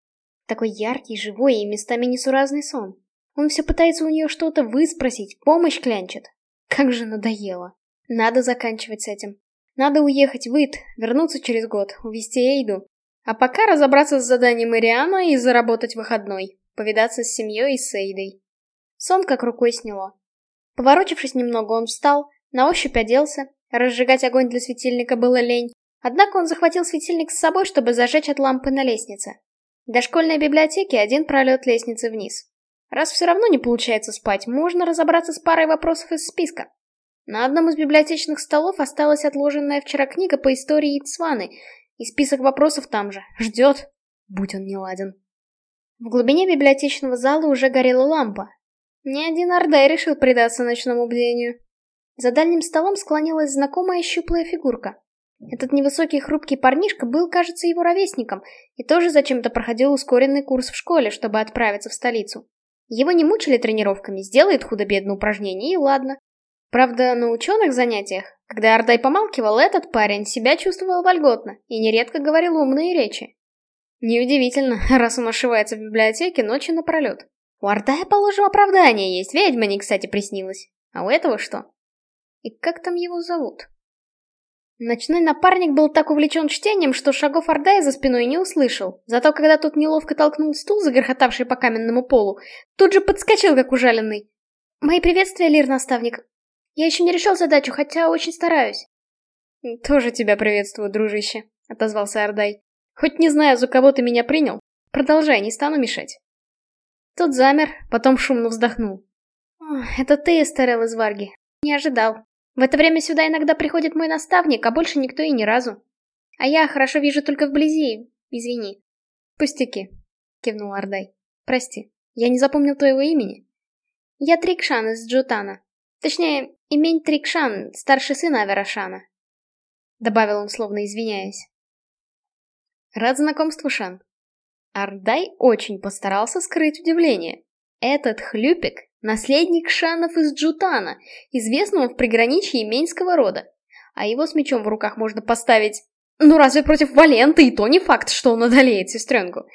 Speaker 1: Такой яркий, живой и местами несуразный сон. Он все пытается у нее что-то выспросить, помощь клянчит. Как же надоело. Надо заканчивать с этим. Надо уехать в Ит, вернуться через год, увезти Эйду. А пока разобраться с заданием Ириана и заработать выходной. Повидаться с семьей и с Эйдой. Сон как рукой сняло. Поворочившись немного, он встал, на ощупь оделся, разжигать огонь для светильника было лень, Однако он захватил светильник с собой, чтобы зажечь от лампы на лестнице. До школьной библиотеки один пролет лестницы вниз. Раз все равно не получается спать, можно разобраться с парой вопросов из списка. На одном из библиотечных столов осталась отложенная вчера книга по истории Ицваны, и список вопросов там же. Ждет, будь он не ладен. В глубине библиотечного зала уже горела лампа. Ни один Ордай решил предаться ночному бдению. За дальним столом склонилась знакомая щуплая фигурка. Этот невысокий хрупкий парнишка был, кажется, его ровесником, и тоже зачем-то проходил ускоренный курс в школе, чтобы отправиться в столицу. Его не мучили тренировками, сделает худо-бедно упражнение, и ладно. Правда, на ученых занятиях, когда Ардай помалкивал, этот парень себя чувствовал вольготно и нередко говорил умные речи. Неудивительно, раз он ошивается в библиотеке ночью напролет. У Ардая, положим, оправдание есть, ведьма не кстати приснилась. А у этого что? И как там его зовут? Ночной напарник был так увлечен чтением, что шагов Ордая за спиной не услышал. Зато когда тот неловко толкнул стул, загрохотавший по каменному полу, тут же подскочил, как ужаленный. «Мои приветствия, Лир-наставник. Я еще не решил задачу, хотя очень стараюсь. Тоже тебя приветствую, дружище, отозвался Ардай. Хоть не знаю, за кого ты меня принял. Продолжай, не стану мешать. Тот замер, потом шумно вздохнул. это ты, Эстерел из Варги. Не ожидал. В это время сюда иногда приходит мой наставник, а больше никто и ни разу. А я хорошо вижу только вблизи. Извини. Пустяки, кивнул Ардай. Прости, я не запомнил твоего имени. Я Трикшан из Джутана. Точнее, имень Трикшан, старший сын Аверашана. Добавил он, словно извиняясь. Рад знакомству, Шан. Ардай очень постарался скрыть удивление. Этот хлюпик — наследник Шанов из Джутана, известного в приграничье именьского рода. А его с мечом в руках можно поставить... Ну разве против Валенты, и то не факт, что он одолеет сестренку.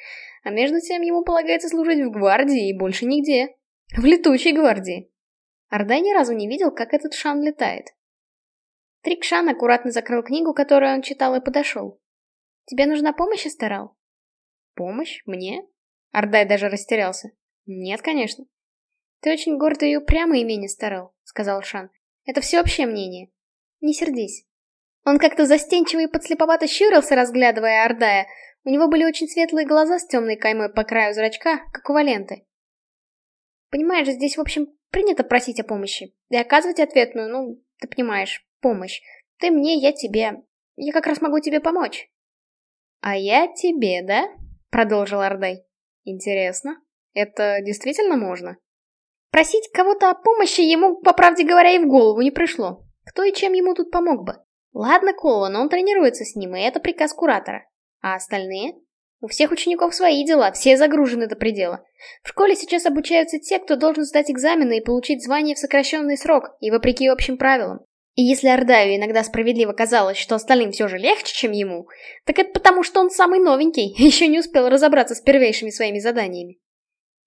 Speaker 1: А между тем ему полагается служить в гвардии и больше нигде. В летучей гвардии. Ардай ни разу не видел, как этот Шан летает. Трикшан аккуратно закрыл книгу, которую он читал, и подошел. «Тебе нужна помощь, Эстерал?» «Помощь? Мне?» Ардай даже растерялся. «Нет, конечно». «Ты очень гордый и упрямый имени, Эстерал», — сказал Шан. «Это всеобщее мнение. Не сердись». Он как-то застенчиво и подслеповато щурился, разглядывая Ардая. У него были очень светлые глаза с темной каймой по краю зрачка, как у Валенты. Понимаешь, здесь, в общем, Принято просить о помощи. И оказывать ответную, ну, ты понимаешь, помощь. Ты мне, я тебе. Я как раз могу тебе помочь. А я тебе, да? Продолжил Ардай. Интересно. Это действительно можно? Просить кого-то о помощи ему, по правде говоря, и в голову не пришло. Кто и чем ему тут помог бы? Ладно, Кола, но он тренируется с ним, и это приказ куратора. А остальные? У всех учеников свои дела, все загружены до предела. В школе сейчас обучаются те, кто должен сдать экзамены и получить звание в сокращенный срок, и вопреки общим правилам. И если Ордаю иногда справедливо казалось, что остальным все же легче, чем ему, так это потому, что он самый новенький, еще не успел разобраться с первейшими своими заданиями.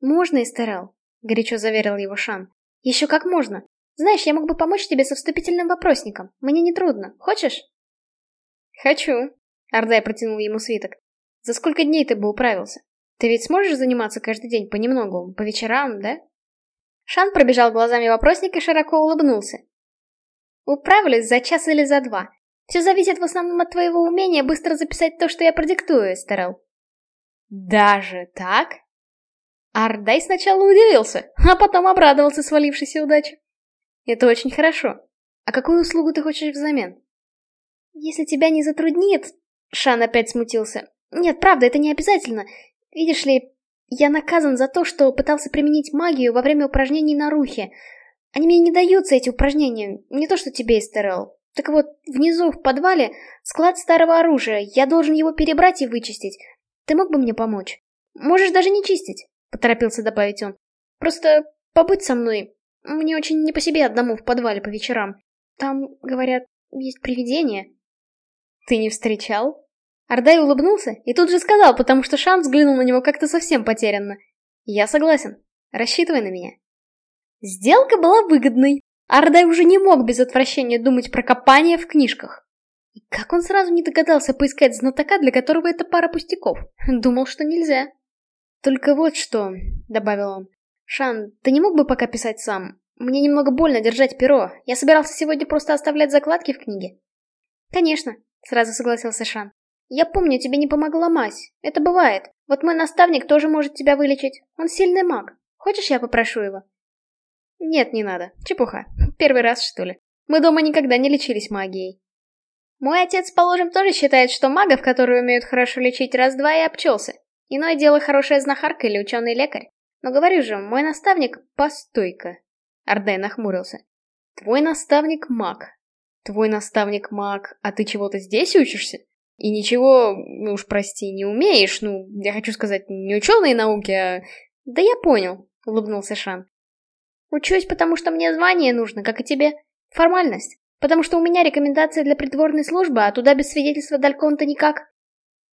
Speaker 1: «Можно, Эстерел», — горячо заверил его Шан. «Еще как можно. Знаешь, я мог бы помочь тебе со вступительным вопросником. Мне не трудно. Хочешь?» «Хочу», — Ордай протянул ему свиток. За сколько дней ты бы управился? Ты ведь сможешь заниматься каждый день понемногу, по вечерам, да? Шан пробежал глазами вопросник и широко улыбнулся. Управлюсь за час или за два. Все зависит в основном от твоего умения быстро записать то, что я продиктую, Эстерел. Даже так? Ардай сначала удивился, а потом обрадовался свалившейся удаче. Это очень хорошо. А какую услугу ты хочешь взамен? Если тебя не затруднит... Шан опять смутился. Нет, правда, это не обязательно. Видишь ли, я наказан за то, что пытался применить магию во время упражнений на рухе. Они мне не даются, эти упражнения. Не то, что тебе, Эстерел. Так вот, внизу, в подвале, склад старого оружия. Я должен его перебрать и вычистить. Ты мог бы мне помочь? Можешь даже не чистить, — поторопился добавить он. Просто побудь со мной. Мне очень не по себе одному в подвале по вечерам. Там, говорят, есть привидения. Ты не встречал? Ардай улыбнулся и тут же сказал, потому что Шан взглянул на него как-то совсем потерянно. «Я согласен. Рассчитывай на меня». Сделка была выгодной. Ардай уже не мог без отвращения думать про копание в книжках. И как он сразу не догадался поискать знатока, для которого это пара пустяков? Думал, что нельзя. «Только вот что», — добавил он. «Шан, ты не мог бы пока писать сам? Мне немного больно держать перо. Я собирался сегодня просто оставлять закладки в книге». «Конечно», сразу согласился Шан. Я помню, тебе не помогла мазь. Это бывает. Вот мой наставник тоже может тебя вылечить. Он сильный маг. Хочешь, я попрошу его? Нет, не надо. Чепуха. Первый раз, что ли. Мы дома никогда не лечились магией. Мой отец, положим, тоже считает, что магов, которые умеют хорошо лечить раз-два, и обчелся. Иное дело хорошая знахарка или ученый лекарь. Но говорю же, мой наставник... Постой-ка. Арден нахмурился. Твой наставник маг. Твой наставник маг, а ты чего-то здесь учишься? И ничего, ну уж прости, не умеешь, ну, я хочу сказать, не ученые науки, а... Да я понял, улыбнулся Шан. Учусь, потому что мне звание нужно, как и тебе. Формальность. Потому что у меня рекомендация для придворной службы, а туда без свидетельства Дальконта никак.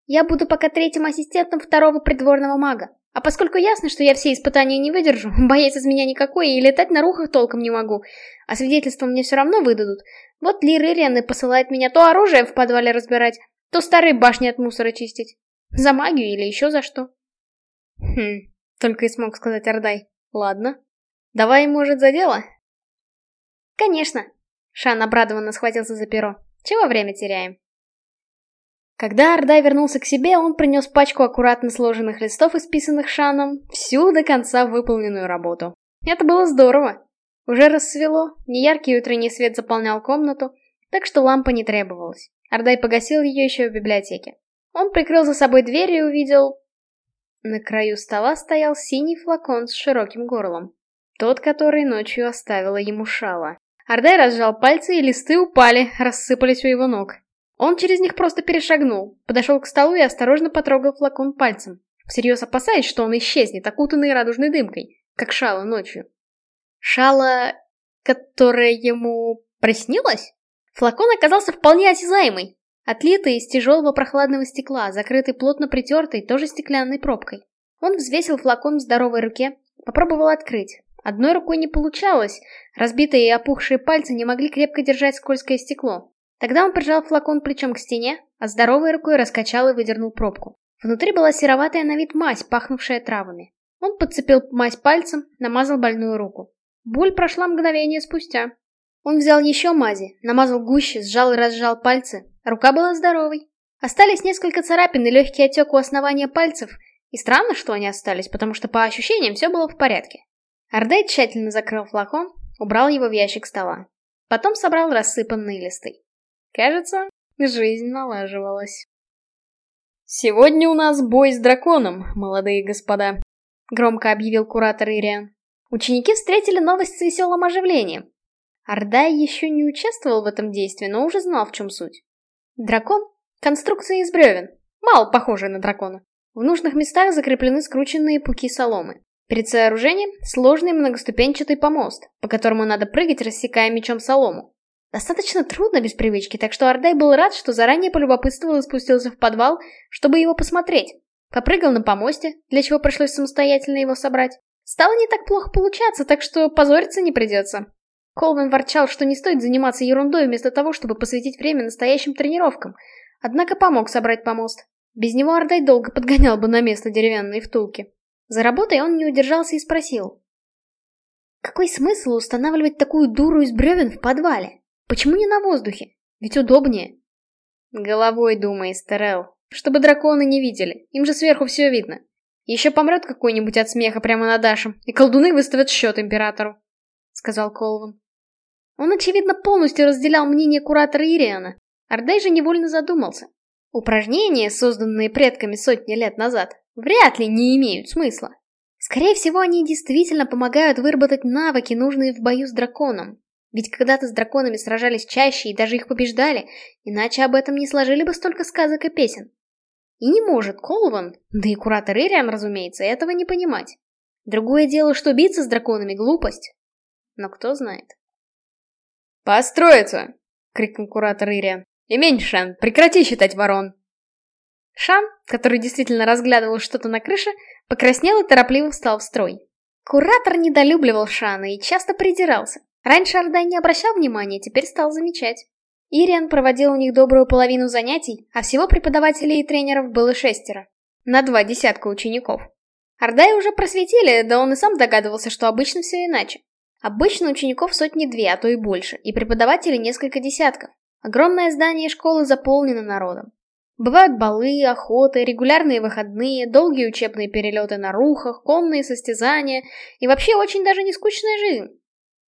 Speaker 1: Я буду пока третьим ассистентом второго придворного мага. А поскольку ясно, что я все испытания не выдержу, боец из меня никакой, и летать на рухах толком не могу, а свидетельство мне все равно выдадут, вот Лир Ириан и посылает меня то оружие в подвале разбирать, то старые башни от мусора чистить. За магию или еще за что. Хм, только и смог сказать Ордай. Ладно. Давай, может, за дело? Конечно. Шан обрадованно схватился за перо. Чего время теряем? Когда Ордай вернулся к себе, он принес пачку аккуратно сложенных листов, исписанных Шаном, всю до конца выполненную работу. Это было здорово. Уже рассвело, неяркий утренний свет заполнял комнату, так что лампа не требовалась. Ордай погасил ее еще в библиотеке. Он прикрыл за собой дверь и увидел... На краю стола стоял синий флакон с широким горлом. Тот, который ночью оставила ему шала. Ордай разжал пальцы, и листы упали, рассыпались у его ног. Он через них просто перешагнул, подошел к столу и осторожно потрогал флакон пальцем, всерьез опасаясь, что он исчезнет, окутанный радужной дымкой, как шала ночью. Шала, которая ему приснилась? Флакон оказался вполне осязаемый, отлитый из тяжелого прохладного стекла, закрытый плотно притертой, тоже стеклянной пробкой. Он взвесил флакон в здоровой руке, попробовал открыть. Одной рукой не получалось, разбитые и опухшие пальцы не могли крепко держать скользкое стекло. Тогда он прижал флакон плечом к стене, а здоровой рукой раскачал и выдернул пробку. Внутри была сероватая на вид мазь, пахнувшая травами. Он подцепил мазь пальцем, намазал больную руку. Боль прошла мгновение спустя. Он взял еще мази, намазал гуще, сжал и разжал пальцы. Рука была здоровой. Остались несколько царапин и легкий отек у основания пальцев. И странно, что они остались, потому что по ощущениям все было в порядке. Ардей тщательно закрыл флакон, убрал его в ящик стола. Потом собрал рассыпанные листы. Кажется, жизнь налаживалась. «Сегодня у нас бой с драконом, молодые господа», — громко объявил куратор Ириан. Ученики встретили новость с веселым оживлением. Ардай еще не участвовал в этом действии, но уже знал, в чем суть. Дракон — конструкция из бревен, мало похожая на дракона. В нужных местах закреплены скрученные пуки соломы. Перед сооружением сложный многоступенчатый помост, по которому надо прыгать, рассекая мечом солому. Достаточно трудно без привычки, так что Ардай был рад, что заранее полюбопытствовал и спустился в подвал, чтобы его посмотреть. Попрыгал на помосте, для чего пришлось самостоятельно его собрать. Стало не так плохо получаться, так что позориться не придется. Колвин ворчал, что не стоит заниматься ерундой вместо того, чтобы посвятить время настоящим тренировкам. Однако помог собрать помост. Без него Ардай долго подгонял бы на место деревянные втулки. За работой он не удержался и спросил. Какой смысл устанавливать такую дуру из бревен в подвале? Почему не на воздухе? Ведь удобнее. Головой думай, Стерел. Чтобы драконы не видели. Им же сверху все видно. Еще помрет какой-нибудь от смеха прямо над Ашем, и колдуны выставят счет императору, — сказал Колван. Он, очевидно, полностью разделял мнение куратора Ириана. Ардай же невольно задумался. Упражнения, созданные предками сотни лет назад, вряд ли не имеют смысла. Скорее всего, они действительно помогают выработать навыки, нужные в бою с драконом. Ведь когда-то с драконами сражались чаще и даже их побеждали, иначе об этом не сложили бы столько сказок и песен. И не может Колван, да и куратор Ириан, разумеется, этого не понимать. Другое дело, что биться с драконами — глупость. Но кто знает. «Построиться!» — крикнул куратор Ириан. «Имень, Шан, прекрати считать ворон!» Шан, который действительно разглядывал что-то на крыше, покраснел и торопливо встал в строй. Куратор недолюбливал Шана и часто придирался. Раньше Ардай не обращал внимания, теперь стал замечать. Ириан проводил у них добрую половину занятий, а всего преподавателей и тренеров было шестеро. На два десятка учеников. Ардай уже просветили, да он и сам догадывался, что обычно все иначе. Обычно учеников сотни-две, а то и больше, и преподавателей несколько десятков. Огромное здание школы заполнено народом. Бывают балы, охоты, регулярные выходные, долгие учебные перелеты на рухах, конные состязания и вообще очень даже не скучная жизнь.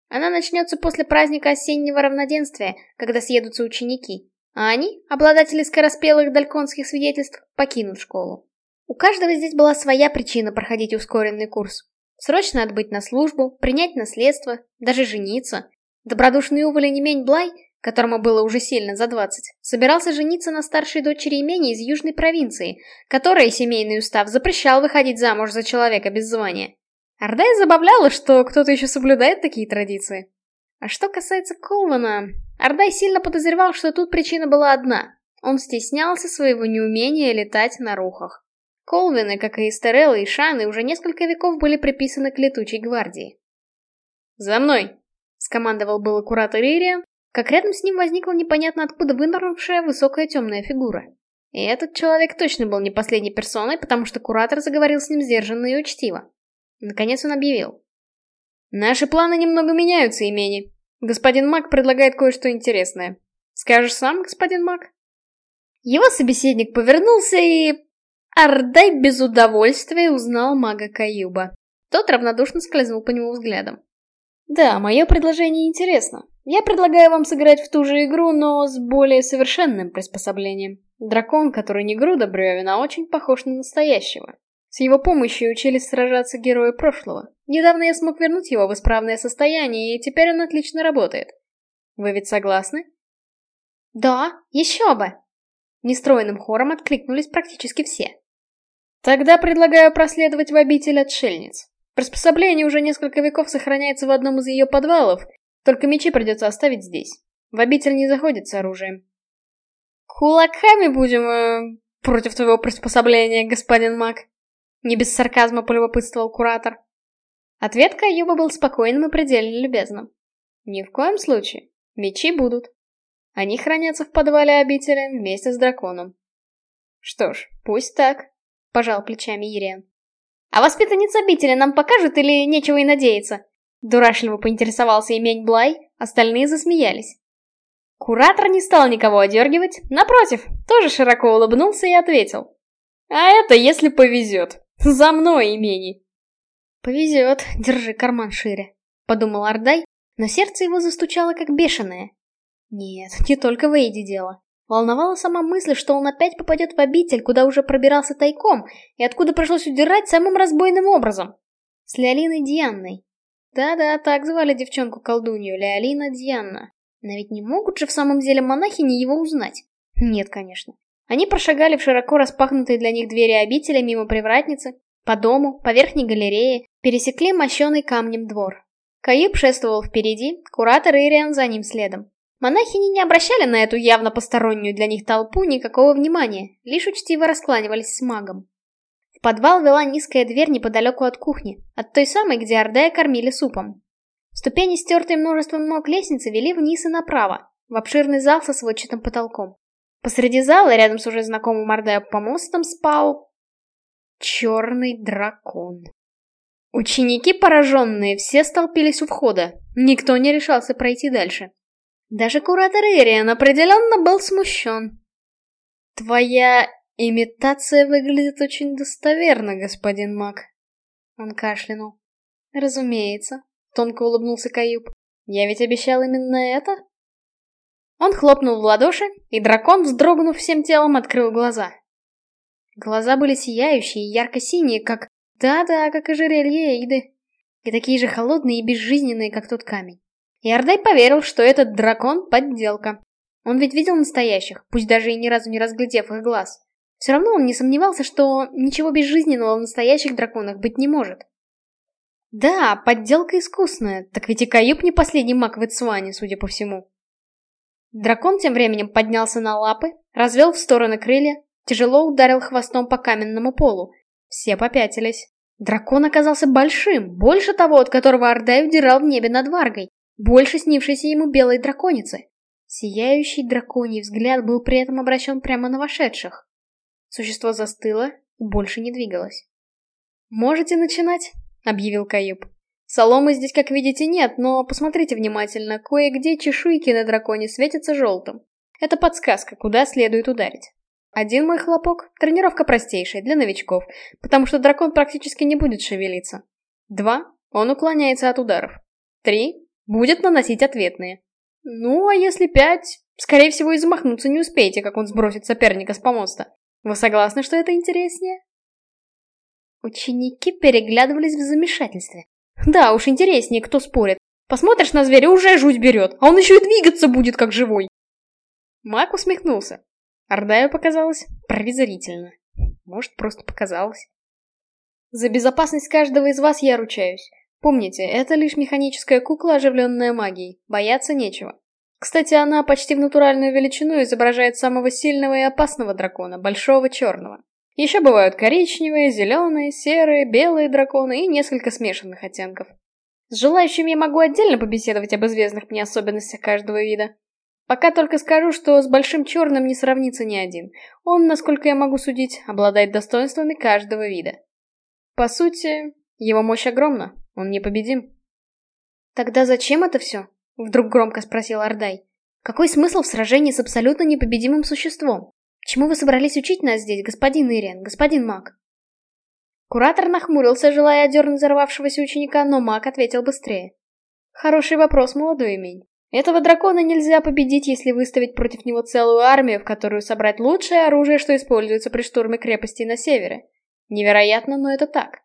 Speaker 1: Она начнется после праздника осеннего равноденствия, когда съедутся ученики, а они, обладатели скороспелых дальконских свидетельств, покинут школу. У каждого здесь была своя причина проходить ускоренный курс. Срочно отбыть на службу, принять наследство, даже жениться. Добродушный уволень Мень Блай которому было уже сильно за 20, собирался жениться на старшей дочери имени из южной провинции, которой семейный устав запрещал выходить замуж за человека без звания. Ордай забавляла, что кто-то еще соблюдает такие традиции. А что касается Колвана, Ордай сильно подозревал, что тут причина была одна. Он стеснялся своего неумения летать на рухах. Колвины, как и Истереллы и Шаны, уже несколько веков были приписаны к летучей гвардии. «За мной!» — скомандовал было куратор Ирия, как рядом с ним возникла непонятно откуда вынырнувшая высокая темная фигура. И этот человек точно был не последней персоной, потому что куратор заговорил с ним сдержанно и учтиво. Наконец он объявил. «Наши планы немного меняются, имени. Господин Мак предлагает кое-что интересное. Скажешь сам, господин Мак?» Его собеседник повернулся и... Ардай без удовольствия узнал мага Каюба. Тот равнодушно скользнул по нему взглядом. «Да, мое предложение интересно. Я предлагаю вам сыграть в ту же игру, но с более совершенным приспособлением. Дракон, который не груда бревен, а очень похож на настоящего. С его помощью учились сражаться герои прошлого. Недавно я смог вернуть его в исправное состояние, и теперь он отлично работает. Вы ведь согласны? Да, еще бы! Нестроенным хором откликнулись практически все. Тогда предлагаю проследовать в обитель отшельниц. Приспособление уже несколько веков сохраняется в одном из ее подвалов, только мечи придется оставить здесь. В обитель не заходит с оружием. Кулаками будем э, против твоего приспособления, господин маг. Не без сарказма полюбопытствовал куратор. Ответ Каюба был спокойным и предельно любезным. Ни в коем случае. Мечи будут. Они хранятся в подвале обители вместе с драконом. Что ж, пусть так, пожал плечами Ириан. А воспитанница обители нам покажет или нечего и надеяться? Дурашливо поинтересовался имень Блай, остальные засмеялись. Куратор не стал никого одергивать, напротив, тоже широко улыбнулся и ответил. А это если повезет. За мной, имени. Повезет, держи карман шире, подумал Ардай, но сердце его застучало как бешеное. Нет, не только в Эйде дело. Волновала сама мысль, что он опять попадет в обитель, куда уже пробирался тайком, и откуда пришлось удирать самым разбойным образом. С Леолиной Дианной. Да-да, так звали девчонку-колдунью, Леолина Дьянна. Но ведь не могут же в самом деле монахини его узнать? Нет, конечно. Они прошагали в широко распахнутые для них двери обители мимо привратницы, по дому, по верхней галерее, пересекли мощеный камнем двор. Каюб шествовал впереди, куратор Ириан за ним следом. Монахини не обращали на эту явно постороннюю для них толпу никакого внимания, лишь учтиво раскланивались с магом подвал вела низкая дверь неподалеку от кухни, от той самой, где Ордая кормили супом. Ступени, стертые множеством ног лестницы, вели вниз и направо, в обширный зал со сводчатым потолком. Посреди зала, рядом с уже знакомым Ордая помостом, спал... Черный дракон. Ученики, пораженные, все столпились у входа. Никто не решался пройти дальше. Даже куратор Ириан определенно был смущен. «Твоя «Имитация выглядит очень достоверно, господин Мак». Он кашлянул. «Разумеется», — тонко улыбнулся Каюб. «Я ведь обещал именно это?» Он хлопнул в ладоши, и дракон, вздрогнув всем телом, открыл глаза. Глаза были сияющие ярко-синие, как... Да-да, как ожерелье Эйды. И такие же холодные и безжизненные, как тот камень. И Ордай поверил, что этот дракон — подделка. Он ведь видел настоящих, пусть даже и ни разу не разглядев их глаз. Все равно он не сомневался, что ничего безжизненного в настоящих драконах быть не может. Да, подделка искусная, так ведь и Каюб не последний маг в Эцуане, судя по всему. Дракон тем временем поднялся на лапы, развел в стороны крылья, тяжело ударил хвостом по каменному полу. Все попятились. Дракон оказался большим, больше того, от которого Ордай удирал в небе над Варгой, больше снившейся ему белой драконицы. Сияющий драконий взгляд был при этом обращен прямо на вошедших. Существо застыло и больше не двигалось. «Можете начинать», — объявил Каюб. «Соломы здесь, как видите, нет, но посмотрите внимательно, кое-где чешуйки на драконе светятся желтым. Это подсказка, куда следует ударить. Один мой хлопок — тренировка простейшая, для новичков, потому что дракон практически не будет шевелиться. Два — он уклоняется от ударов. Три — будет наносить ответные. Ну, а если пять, скорее всего и замахнуться не успеете, как он сбросит соперника с помоста. Вы согласны, что это интереснее? Ученики переглядывались в замешательстве. Да уж, интереснее, кто спорит. Посмотришь на зверя, уже жуть берет, а он еще и двигаться будет, как живой. Мак усмехнулся. Ордаю показалось провизорительно. Может, просто показалось. За безопасность каждого из вас я ручаюсь. Помните, это лишь механическая кукла, оживленная магией. Бояться нечего. Кстати, она почти в натуральную величину изображает самого сильного и опасного дракона, большого черного. Еще бывают коричневые, зеленые, серые, белые драконы и несколько смешанных оттенков. С желающими я могу отдельно побеседовать об известных мне особенностях каждого вида. Пока только скажу, что с Большим Черным не сравнится ни один. Он, насколько я могу судить, обладает достоинствами каждого вида. По сути, его мощь огромна, он непобедим. Тогда зачем это все? Вдруг громко спросил Ардай. Какой смысл в сражении с абсолютно непобедимым существом? Чему вы собрались учить нас здесь, господин Ириан, господин Мак? Куратор нахмурился, желая одернуть взорвавшегося ученика, но Мак ответил быстрее. Хороший вопрос, молодой имень. Этого дракона нельзя победить, если выставить против него целую армию, в которую собрать лучшее оружие, что используется при штурме крепостей на севере. Невероятно, но это так.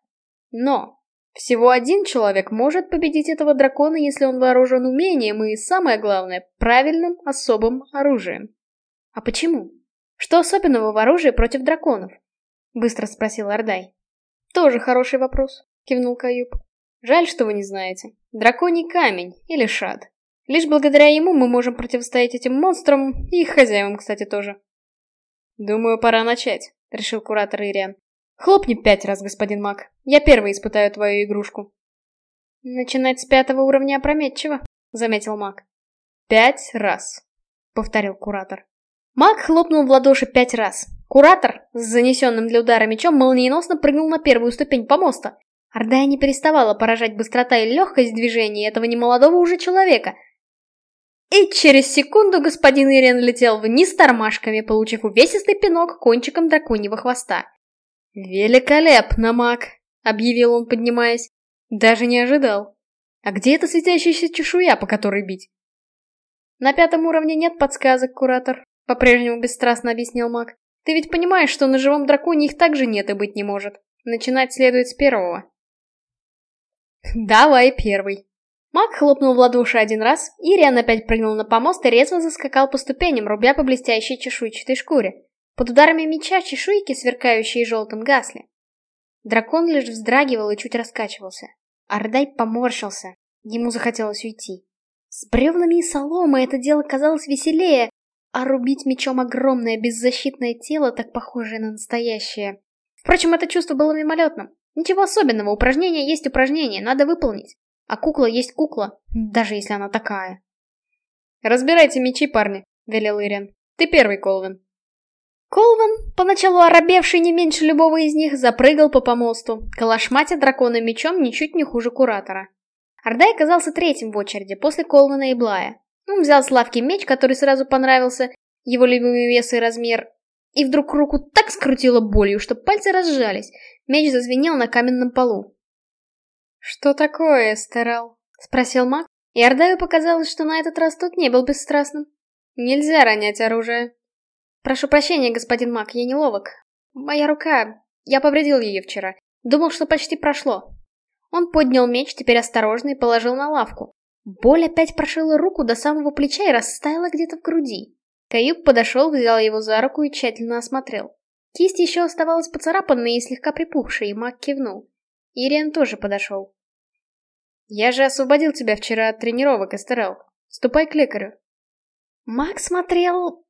Speaker 1: Но всего один человек может победить этого дракона, если он вооружен умением и, самое главное, правильным особым оружием. А почему? Что особенного в оружии против драконов? Быстро спросил Ардай. Тоже хороший вопрос, кивнул Каюб. Жаль, что вы не знаете. Драконий камень, или шад. Лишь благодаря ему мы можем противостоять этим монстрам, и их хозяевам, кстати, тоже. Думаю, пора начать, решил куратор Ириан. Хлопни пять раз, господин маг. Я первый испытаю твою игрушку. Начинать с пятого уровня опрометчиво, заметил маг. Пять раз, повторил куратор. Маг хлопнул в ладоши пять раз. Куратор, с занесенным для удара мечом, молниеносно прыгнул на первую ступень помоста. Ордая не переставала поражать быстрота и легкость движения этого немолодого уже человека — и через секунду господин Ирен летел вниз тормашками, получив увесистый пинок кончиком драконьего хвоста. «Великолепно, маг!» — объявил он, поднимаясь. «Даже не ожидал. А где эта светящаяся чешуя, по которой бить?» «На пятом уровне нет подсказок, куратор», — по-прежнему бесстрастно объяснил маг. «Ты ведь понимаешь, что на живом драконе их также нет и быть не может. Начинать следует с первого». «Давай первый», Маг хлопнул в ладоши один раз, Ириан опять прыгнул на помост и резво заскакал по ступеням, рубя по блестящей чешуйчатой шкуре. Под ударами меча чешуйки, сверкающие желтым, гасли. Дракон лишь вздрагивал и чуть раскачивался. Ардай поморщился. Ему захотелось уйти. С бревнами и соломой это дело казалось веселее, а рубить мечом огромное беззащитное тело, так похожее на настоящее. Впрочем, это чувство было мимолетным. Ничего особенного, упражнение есть упражнение, надо выполнить. А кукла есть кукла, даже если она такая. «Разбирайте мечи, парни», — велел Ирен. «Ты первый, Колвин». Колвин, поначалу оробевший не меньше любого из них, запрыгал по помосту, калашматя дракона мечом ничуть не хуже Куратора. Ардай оказался третьим в очереди, после Колвина и Блая. Он взял с лавки меч, который сразу понравился, его любимый вес и размер, и вдруг руку так скрутило болью, что пальцы разжались. Меч зазвенел на каменном полу. «Что такое, Эстерал?» — спросил маг, и Ордаю показалось, что на этот раз тот не был бесстрастным. «Нельзя ронять оружие». «Прошу прощения, господин маг, я неловок. Моя рука... Я повредил ее вчера. Думал, что почти прошло». Он поднял меч, теперь осторожно, и положил на лавку. Боль опять прошила руку до самого плеча и растаяла где-то в груди. Каюб подошел, взял его за руку и тщательно осмотрел. Кисть еще оставалась поцарапанной и слегка припухшей, и маг кивнул. Ириан тоже подошел. «Я же освободил тебя вчера от тренировок, Эстерел. Ступай к лекарю». Макс смотрел...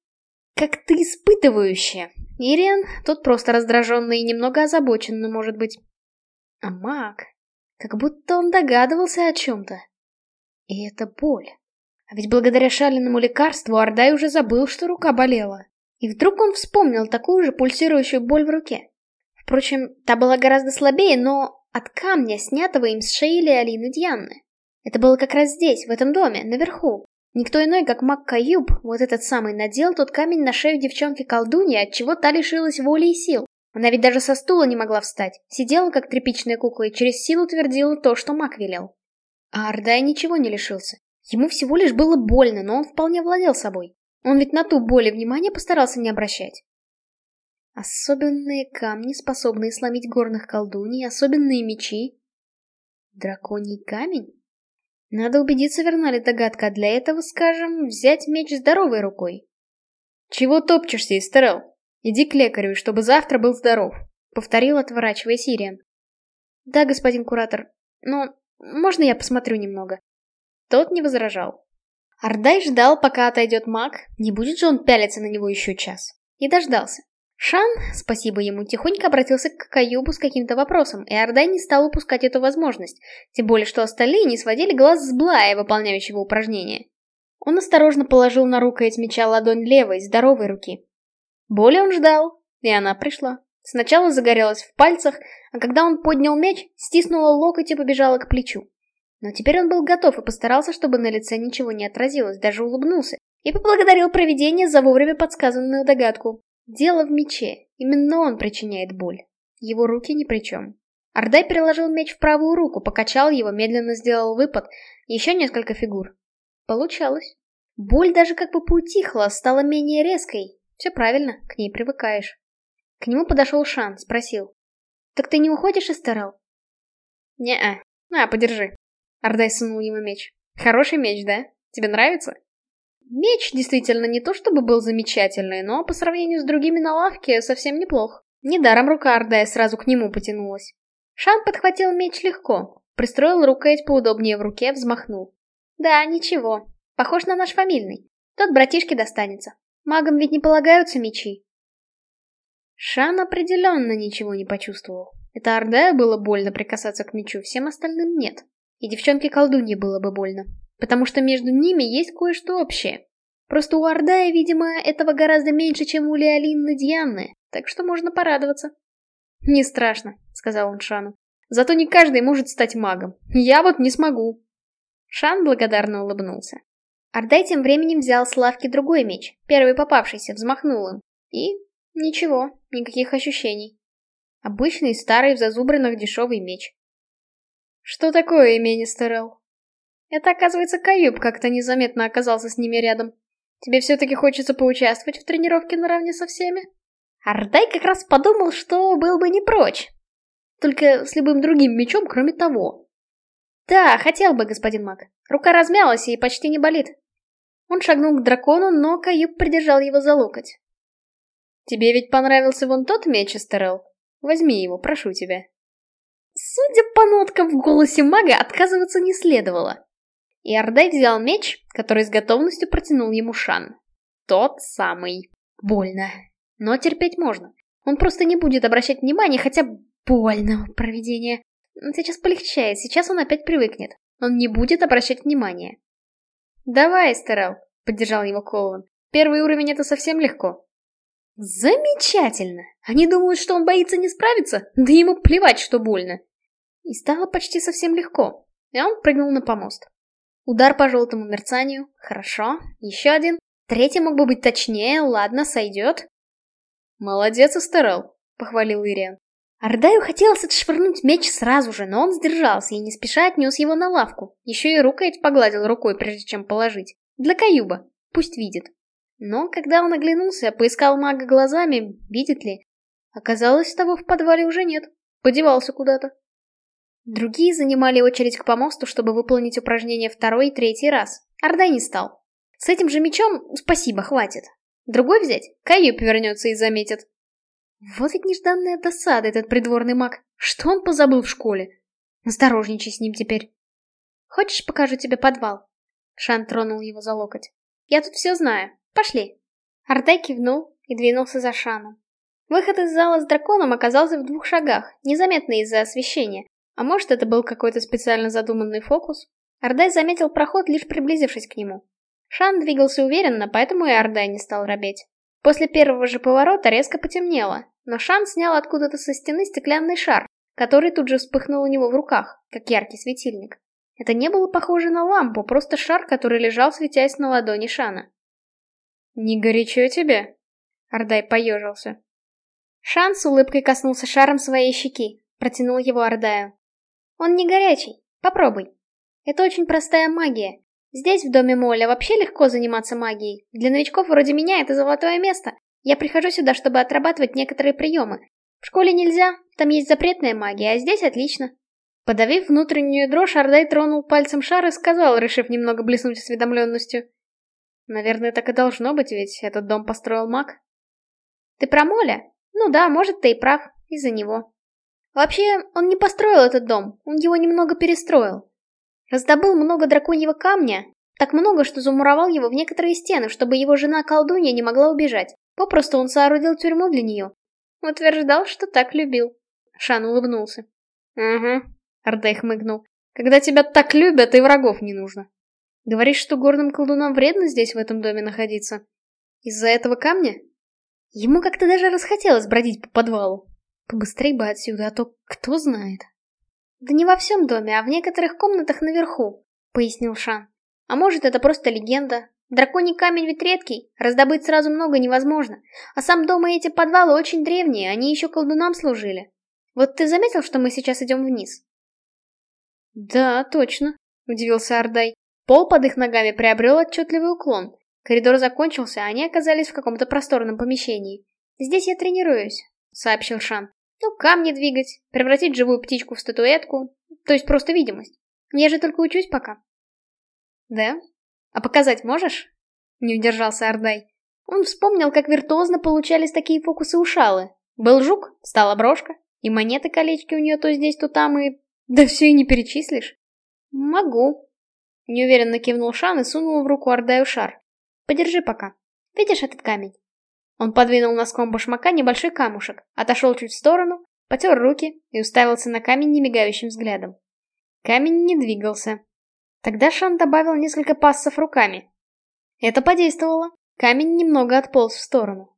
Speaker 1: как ты испытывающая. Ириан, тот просто раздраженный и немного озабоченный, может быть. А Мак... как будто он догадывался о чем-то. И это боль. А ведь благодаря шаленному лекарству Ардай уже забыл, что рука болела. И вдруг он вспомнил такую же пульсирующую боль в руке. Впрочем, та была гораздо слабее, но от камня, снятого им с шеи Алины Дьянны. Это было как раз здесь, в этом доме, наверху. Никто иной, как Мак Каюб, вот этот самый, надел тот камень на шею девчонки-колдуньи, отчего та лишилась воли и сил. Она ведь даже со стула не могла встать, сидела как тряпичная кукла и через силу твердила то, что Мак велел. А Ардай ничего не лишился. Ему всего лишь было больно, но он вполне владел собой. Он ведь на ту боль и внимание постарался не обращать. Особенные камни, способные сломить горных колдуней, особенные мечи. Драконий камень? Надо убедиться, верна ли догадка, а для этого, скажем, взять меч здоровой рукой. «Чего топчешься, Истерел? Иди к лекарю, чтобы завтра был здоров», — повторил, отворачивая Сириан. «Да, господин куратор, но можно я посмотрю немного?» Тот не возражал. Ардай ждал, пока отойдет маг, не будет же он пялиться на него еще час. И дождался. Шан, спасибо ему, тихонько обратился к Каюбу с каким-то вопросом, и Ардай не стал упускать эту возможность, тем более что остальные не сводили глаз с Блая, выполняющего упражнение. Он осторожно положил на рукоять меча ладонь левой, здоровой руки. Боли он ждал, и она пришла. Сначала загорелась в пальцах, а когда он поднял меч, стиснула локоть и побежала к плечу. Но теперь он был готов и постарался, чтобы на лице ничего не отразилось, даже улыбнулся, и поблагодарил провидение за вовремя подсказанную догадку. Дело в мече. Именно он причиняет боль. Его руки ни при чем. Ардай переложил меч в правую руку, покачал его, медленно сделал выпад. Еще несколько фигур. Получалось. Боль даже как бы поутихла, стала менее резкой. Все правильно, к ней привыкаешь. К нему подошел Шан, спросил. «Так ты не уходишь, Эстерал?» «Не-а. На, подержи». Ардай сунул ему меч. «Хороший меч, да? Тебе нравится?» Меч действительно не то чтобы был замечательный, но по сравнению с другими на лавке совсем неплох. Недаром рука Ардая сразу к нему потянулась. Шан подхватил меч легко, пристроил рукоять поудобнее в руке, взмахнул. Да, ничего. Похож на наш фамильный. Тот братишке достанется. Магам ведь не полагаются мечи. Шан определенно ничего не почувствовал. Это Ардая было больно прикасаться к мечу, всем остальным нет. И девчонке-колдунье было бы больно потому что между ними есть кое-что общее. Просто у Ардая, видимо, этого гораздо меньше, чем у Леолинны Дианы, так что можно порадоваться. «Не страшно», — сказал он Шану. «Зато не каждый может стать магом. Я вот не смогу». Шан благодарно улыбнулся. Ардай тем временем взял с лавки другой меч, первый попавшийся, взмахнул им. И... ничего, никаких ощущений. Обычный, старый, в зазубринах дешевый меч. «Что такое, имени Стерел?» Это, оказывается, Каюб как-то незаметно оказался с ними рядом. Тебе все-таки хочется поучаствовать в тренировке наравне со всеми? Ардай как раз подумал, что был бы не прочь. Только с любым другим мечом, кроме того. Да, хотел бы, господин маг. Рука размялась и почти не болит. Он шагнул к дракону, но Каюб придержал его за локоть. Тебе ведь понравился вон тот меч, Эстерел? Возьми его, прошу тебя. Судя по ноткам в голосе мага, отказываться не следовало. И Ордай взял меч, который с готовностью протянул ему Шан. Тот самый. Больно. Но терпеть можно. Он просто не будет обращать внимания, хотя больно, проведение. Сейчас полегчает, сейчас он опять привыкнет. Он не будет обращать внимания. «Давай, Эстерел», — поддержал его Колван. «Первый уровень — это совсем легко». «Замечательно! Они думают, что он боится не справиться? Да ему плевать, что больно!» И стало почти совсем легко, и он прыгнул на помост. Удар по желтому мерцанию. Хорошо. Еще один. Третий мог бы быть точнее. Ладно, сойдет. Молодец, Эстерел, похвалил Ириан. Ардаю хотелось отшвырнуть меч сразу же, но он сдержался и не спеша отнес его на лавку. Еще и рукоять погладил рукой, прежде чем положить. Для Каюба. Пусть видит. Но когда он оглянулся, поискал мага глазами, видит ли, оказалось, того в подвале уже нет. Подевался куда-то. Другие занимали очередь к помосту, чтобы выполнить упражнение второй и третий раз. Ордай не стал. С этим же мечом спасибо, хватит. Другой взять? Каюп вернется и заметит. Вот ведь нежданная досада этот придворный маг. Что он позабыл в школе? Осторожничай с ним теперь. Хочешь, покажу тебе подвал? Шан тронул его за локоть. Я тут все знаю. Пошли. Ардай кивнул и двинулся за Шаном. Выход из зала с драконом оказался в двух шагах, незаметный из-за освещения, а может, это был какой-то специально задуманный фокус? Ардай заметил проход, лишь приблизившись к нему. Шан двигался уверенно, поэтому и Ардай не стал робеть. После первого же поворота резко потемнело, но Шан снял откуда-то со стены стеклянный шар, который тут же вспыхнул у него в руках, как яркий светильник. Это не было похоже на лампу, просто шар, который лежал, светясь на ладони Шана. «Не горячо тебе?» Ардай поежился. Шан с улыбкой коснулся шаром своей щеки, протянул его Ардаю. «Он не горячий, попробуй. Это очень простая магия. Здесь, в доме Моля, вообще легко заниматься магией. Для новичков вроде меня это золотое место. Я прихожу сюда, чтобы отрабатывать некоторые приемы. В школе нельзя, там есть запретная магия, а здесь отлично. Подавив внутреннюю дрожь, Ардай тронул пальцем шар и сказал, решив немного блеснуть осведомленностью. Наверное, так и должно быть, ведь этот дом построил маг. Ты про Моля? Ну да, может, ты и прав, из-за него. Вообще, он не построил этот дом, он его немного перестроил. Раздобыл много драконьего камня, так много, что замуровал его в некоторые стены, чтобы его жена-колдунья не могла убежать. Попросту он соорудил тюрьму для нее. Утверждал, что так любил. Шан улыбнулся. Угу, Ардей хмыкнул. Когда тебя так любят, и врагов не нужно. Говоришь, что горным колдунам вредно здесь в этом доме находиться? Из-за этого камня? Ему как-то даже расхотелось бродить по подвалу. Побыстрей бы отсюда, а то кто знает. Да не во всем доме, а в некоторых комнатах наверху, пояснил Шан. А может, это просто легенда. Драконий камень ведь редкий, раздобыть сразу много невозможно. А сам дом и эти подвалы очень древние, они еще колдунам служили. Вот ты заметил, что мы сейчас идем вниз? Да, точно, удивился Ардай. Пол под их ногами приобрел отчетливый уклон. Коридор закончился, а они оказались в каком-то просторном помещении. «Здесь я тренируюсь», — сообщил Шан. «Ну, камни двигать, превратить живую птичку в статуэтку, то есть просто видимость. Я же только учусь пока». «Да? А показать можешь?» Не удержался Ардай. Он вспомнил, как виртуозно получались такие фокусы у Шалы. Был жук, стала брошка, и монеты-колечки у нее то здесь, то там, и... Да все и не перечислишь. «Могу», — неуверенно кивнул Шан и сунул в руку Ардаю шар. «Подержи пока. Видишь этот камень?» Он подвинул носком башмака небольшой камушек, отошел чуть в сторону, потер руки и уставился на камень немигающим взглядом. Камень не двигался, Тогда Шан добавил несколько пассов руками. Это подействовало. Камень немного отполз в сторону.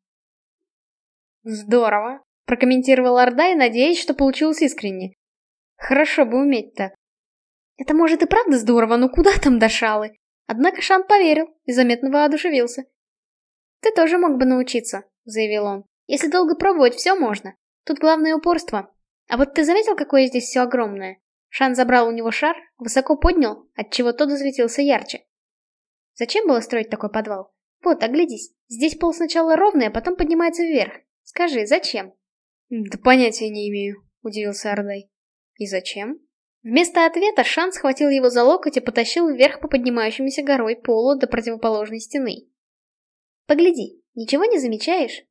Speaker 1: «Здорово», — прокомментировал Ордай, надеясь, что получилось искренне. «Хорошо бы уметь так». «Это может и правда здорово, но куда там до шалы?» Однако Шан поверил и заметно воодушевился. «Ты тоже мог бы научиться», — заявил он. «Если долго пробовать, все можно. Тут главное упорство. А вот ты заметил, какое здесь все огромное? Шан забрал у него шар, высоко поднял, отчего тот засветился ярче. Зачем было строить такой подвал? Вот, оглядись. Здесь пол сначала ровный, а потом поднимается вверх. Скажи, зачем? Да понятия не имею, удивился Ордай. И зачем? Вместо ответа Шан схватил его за локоть и потащил вверх по поднимающемуся горой полу до противоположной стены. Погляди, ничего не замечаешь?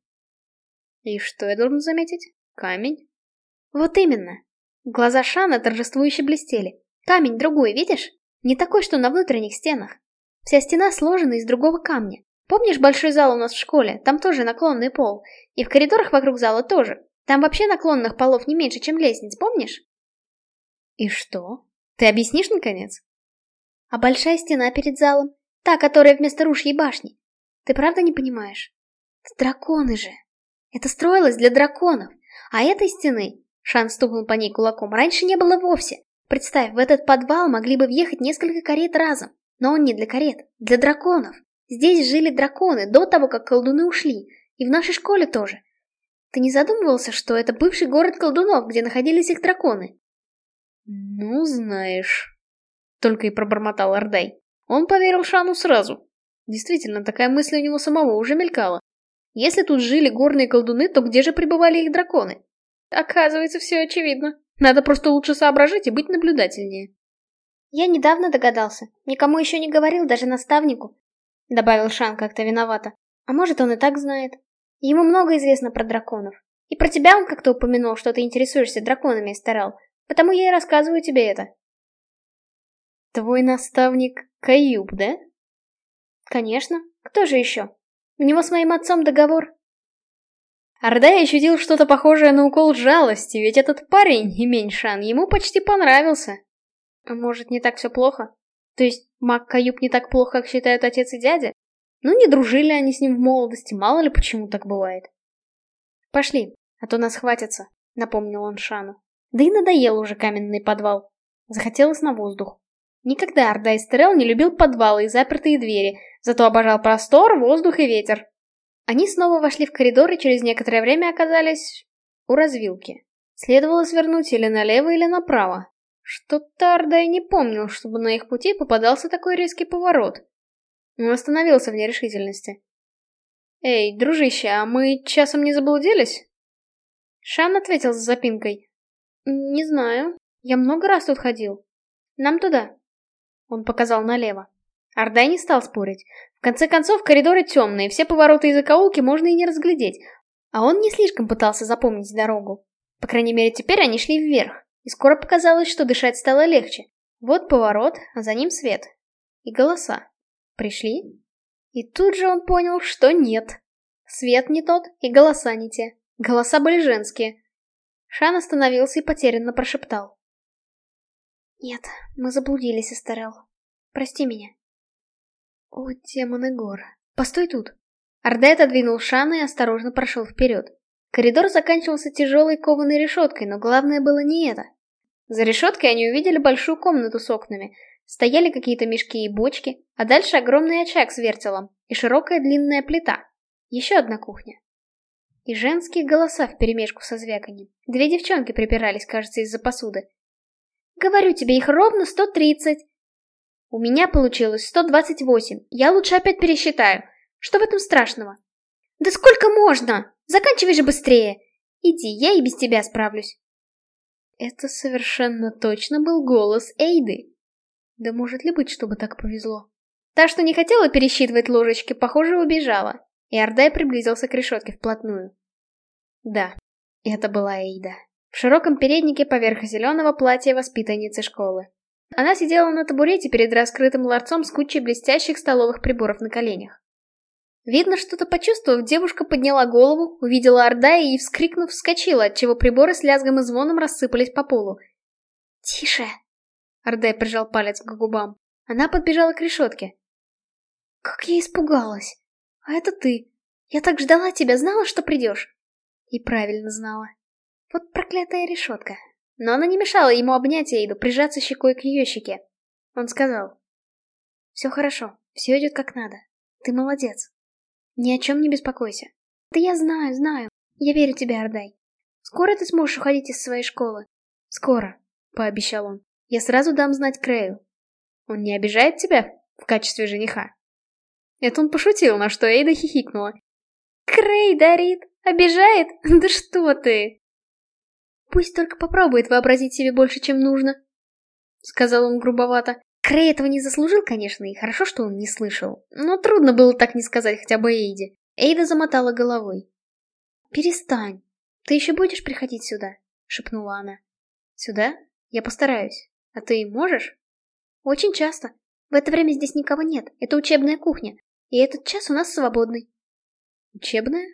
Speaker 1: И что я должен заметить? Камень? Вот именно. Глаза Шана торжествующе блестели. Камень другой, видишь? Не такой, что на внутренних стенах. Вся стена сложена из другого камня. Помнишь большой зал у нас в школе? Там тоже наклонный пол. И в коридорах вокруг зала тоже. Там вообще наклонных полов не меньше, чем лестниц, помнишь? И что? Ты объяснишь, наконец? А большая стена перед залом? Та, которая вместо ружьей башни. Ты правда не понимаешь? Это драконы же. Это строилось для драконов. А этой стены Шан стукнул по ней кулаком. Раньше не было вовсе. Представь, в этот подвал могли бы въехать несколько карет разом. Но он не для карет, для драконов. Здесь жили драконы до того, как колдуны ушли. И в нашей школе тоже. Ты не задумывался, что это бывший город колдунов, где находились их драконы? Ну, знаешь... Только и пробормотал Ордай. Он поверил Шану сразу. Действительно, такая мысль у него самого уже мелькала. Если тут жили горные колдуны, то где же пребывали их драконы? Оказывается, все очевидно. Надо просто лучше соображать и быть наблюдательнее. Я недавно догадался. Никому еще не говорил, даже наставнику. Добавил Шан как-то виновато. А может, он и так знает. Ему много известно про драконов. И про тебя он как-то упомянул, что ты интересуешься драконами и старал. Потому я и рассказываю тебе это. Твой наставник Каюб, да? Конечно. Кто же еще? У него с моим отцом договор. Ардай ощутил что-то похожее на укол жалости, ведь этот парень, Именьшан, ему почти понравился. А может, не так все плохо? То есть, маг Каюб не так плохо, как считают отец и дядя? Ну, не дружили они с ним в молодости, мало ли почему так бывает. Пошли, а то нас хватится, напомнил он Шану. Да и надоел уже каменный подвал. Захотелось на воздух. Никогда Ардай Стерел не любил подвалы и запертые двери, зато обожал простор, воздух и ветер. Они снова вошли в коридор и через некоторое время оказались у развилки. Следовало свернуть или налево, или направо. Что-то Ардай не помнил, чтобы на их пути попадался такой резкий поворот. Он остановился в нерешительности. «Эй, дружище, а мы часом не заблудились?» Шан ответил с запинкой. «Не знаю. Я много раз тут ходил. Нам туда». Он показал налево. Ардай не стал спорить. В конце концов, коридоры темные, все повороты и закоулки можно и не разглядеть. А он не слишком пытался запомнить дорогу. По крайней мере, теперь они шли вверх, и скоро показалось, что дышать стало легче. Вот поворот, а за ним свет. И голоса. Пришли? И тут же он понял, что нет. Свет не тот, и голоса не те. Голоса были женские. Шан остановился и потерянно прошептал. «Нет, мы заблудились, Эстерел. Прости меня». «О, демоны гор. Постой тут». Ардет отодвинул Шана и осторожно прошел вперед. Коридор заканчивался тяжелой кованой решеткой, но главное было не это. За решеткой они увидели большую комнату с окнами. Стояли какие-то мешки и бочки, а дальше огромный очаг с вертелом и широкая длинная плита. Еще одна кухня. И женские голоса вперемешку со звяканьем. Две девчонки припирались, кажется, из-за посуды. «Говорю тебе, их ровно 130!» «У меня получилось 128. Я лучше опять пересчитаю. Что в этом страшного?» «Да сколько можно? Заканчивай же быстрее! Иди, я и без тебя справлюсь!» Это совершенно точно был голос Эйды. Да может ли быть, чтобы так повезло? Та, что не хотела пересчитывать ложечки, похоже, убежала и Ардай приблизился к решетке вплотную. Да, это была Эйда. В широком переднике поверх зеленого платья воспитанницы школы. Она сидела на табурете перед раскрытым ларцом с кучей блестящих столовых приборов на коленях. Видно, что-то почувствовав, девушка подняла голову, увидела Ордая и, вскрикнув, вскочила, отчего приборы с лязгом и звоном рассыпались по полу. «Тише!» Ордай прижал палец к губам. Она подбежала к решетке. Как я испугалась! А это ты. Я так ждала тебя, знала, что придешь. И правильно знала. Вот проклятая решетка. Но она не мешала ему обнять Эйду, прижаться щекой к ее щеке. Он сказал. Все хорошо, все идет как надо. Ты молодец. Ни о чем не беспокойся. Да я знаю, знаю. Я верю тебе, Ардай. Скоро ты сможешь уходить из своей школы? Скоро, пообещал он. Я сразу дам знать Крею. Он не обижает тебя в качестве жениха? Это он пошутил, на что Эйда хихикнула. Крей дарит, обижает? Да что ты? Пусть только попробует вообразить себе больше, чем нужно. Сказал он грубовато. Крей этого не заслужил, конечно, и хорошо, что он не слышал. Но трудно было так не сказать хотя бы Эйде. Эйда замотала головой. «Перестань. Ты еще будешь приходить сюда?» — шепнула она. «Сюда? Я постараюсь. А ты можешь?» «Очень часто. В это время здесь никого нет. Это учебная кухня. И этот час у нас свободный. Учебная?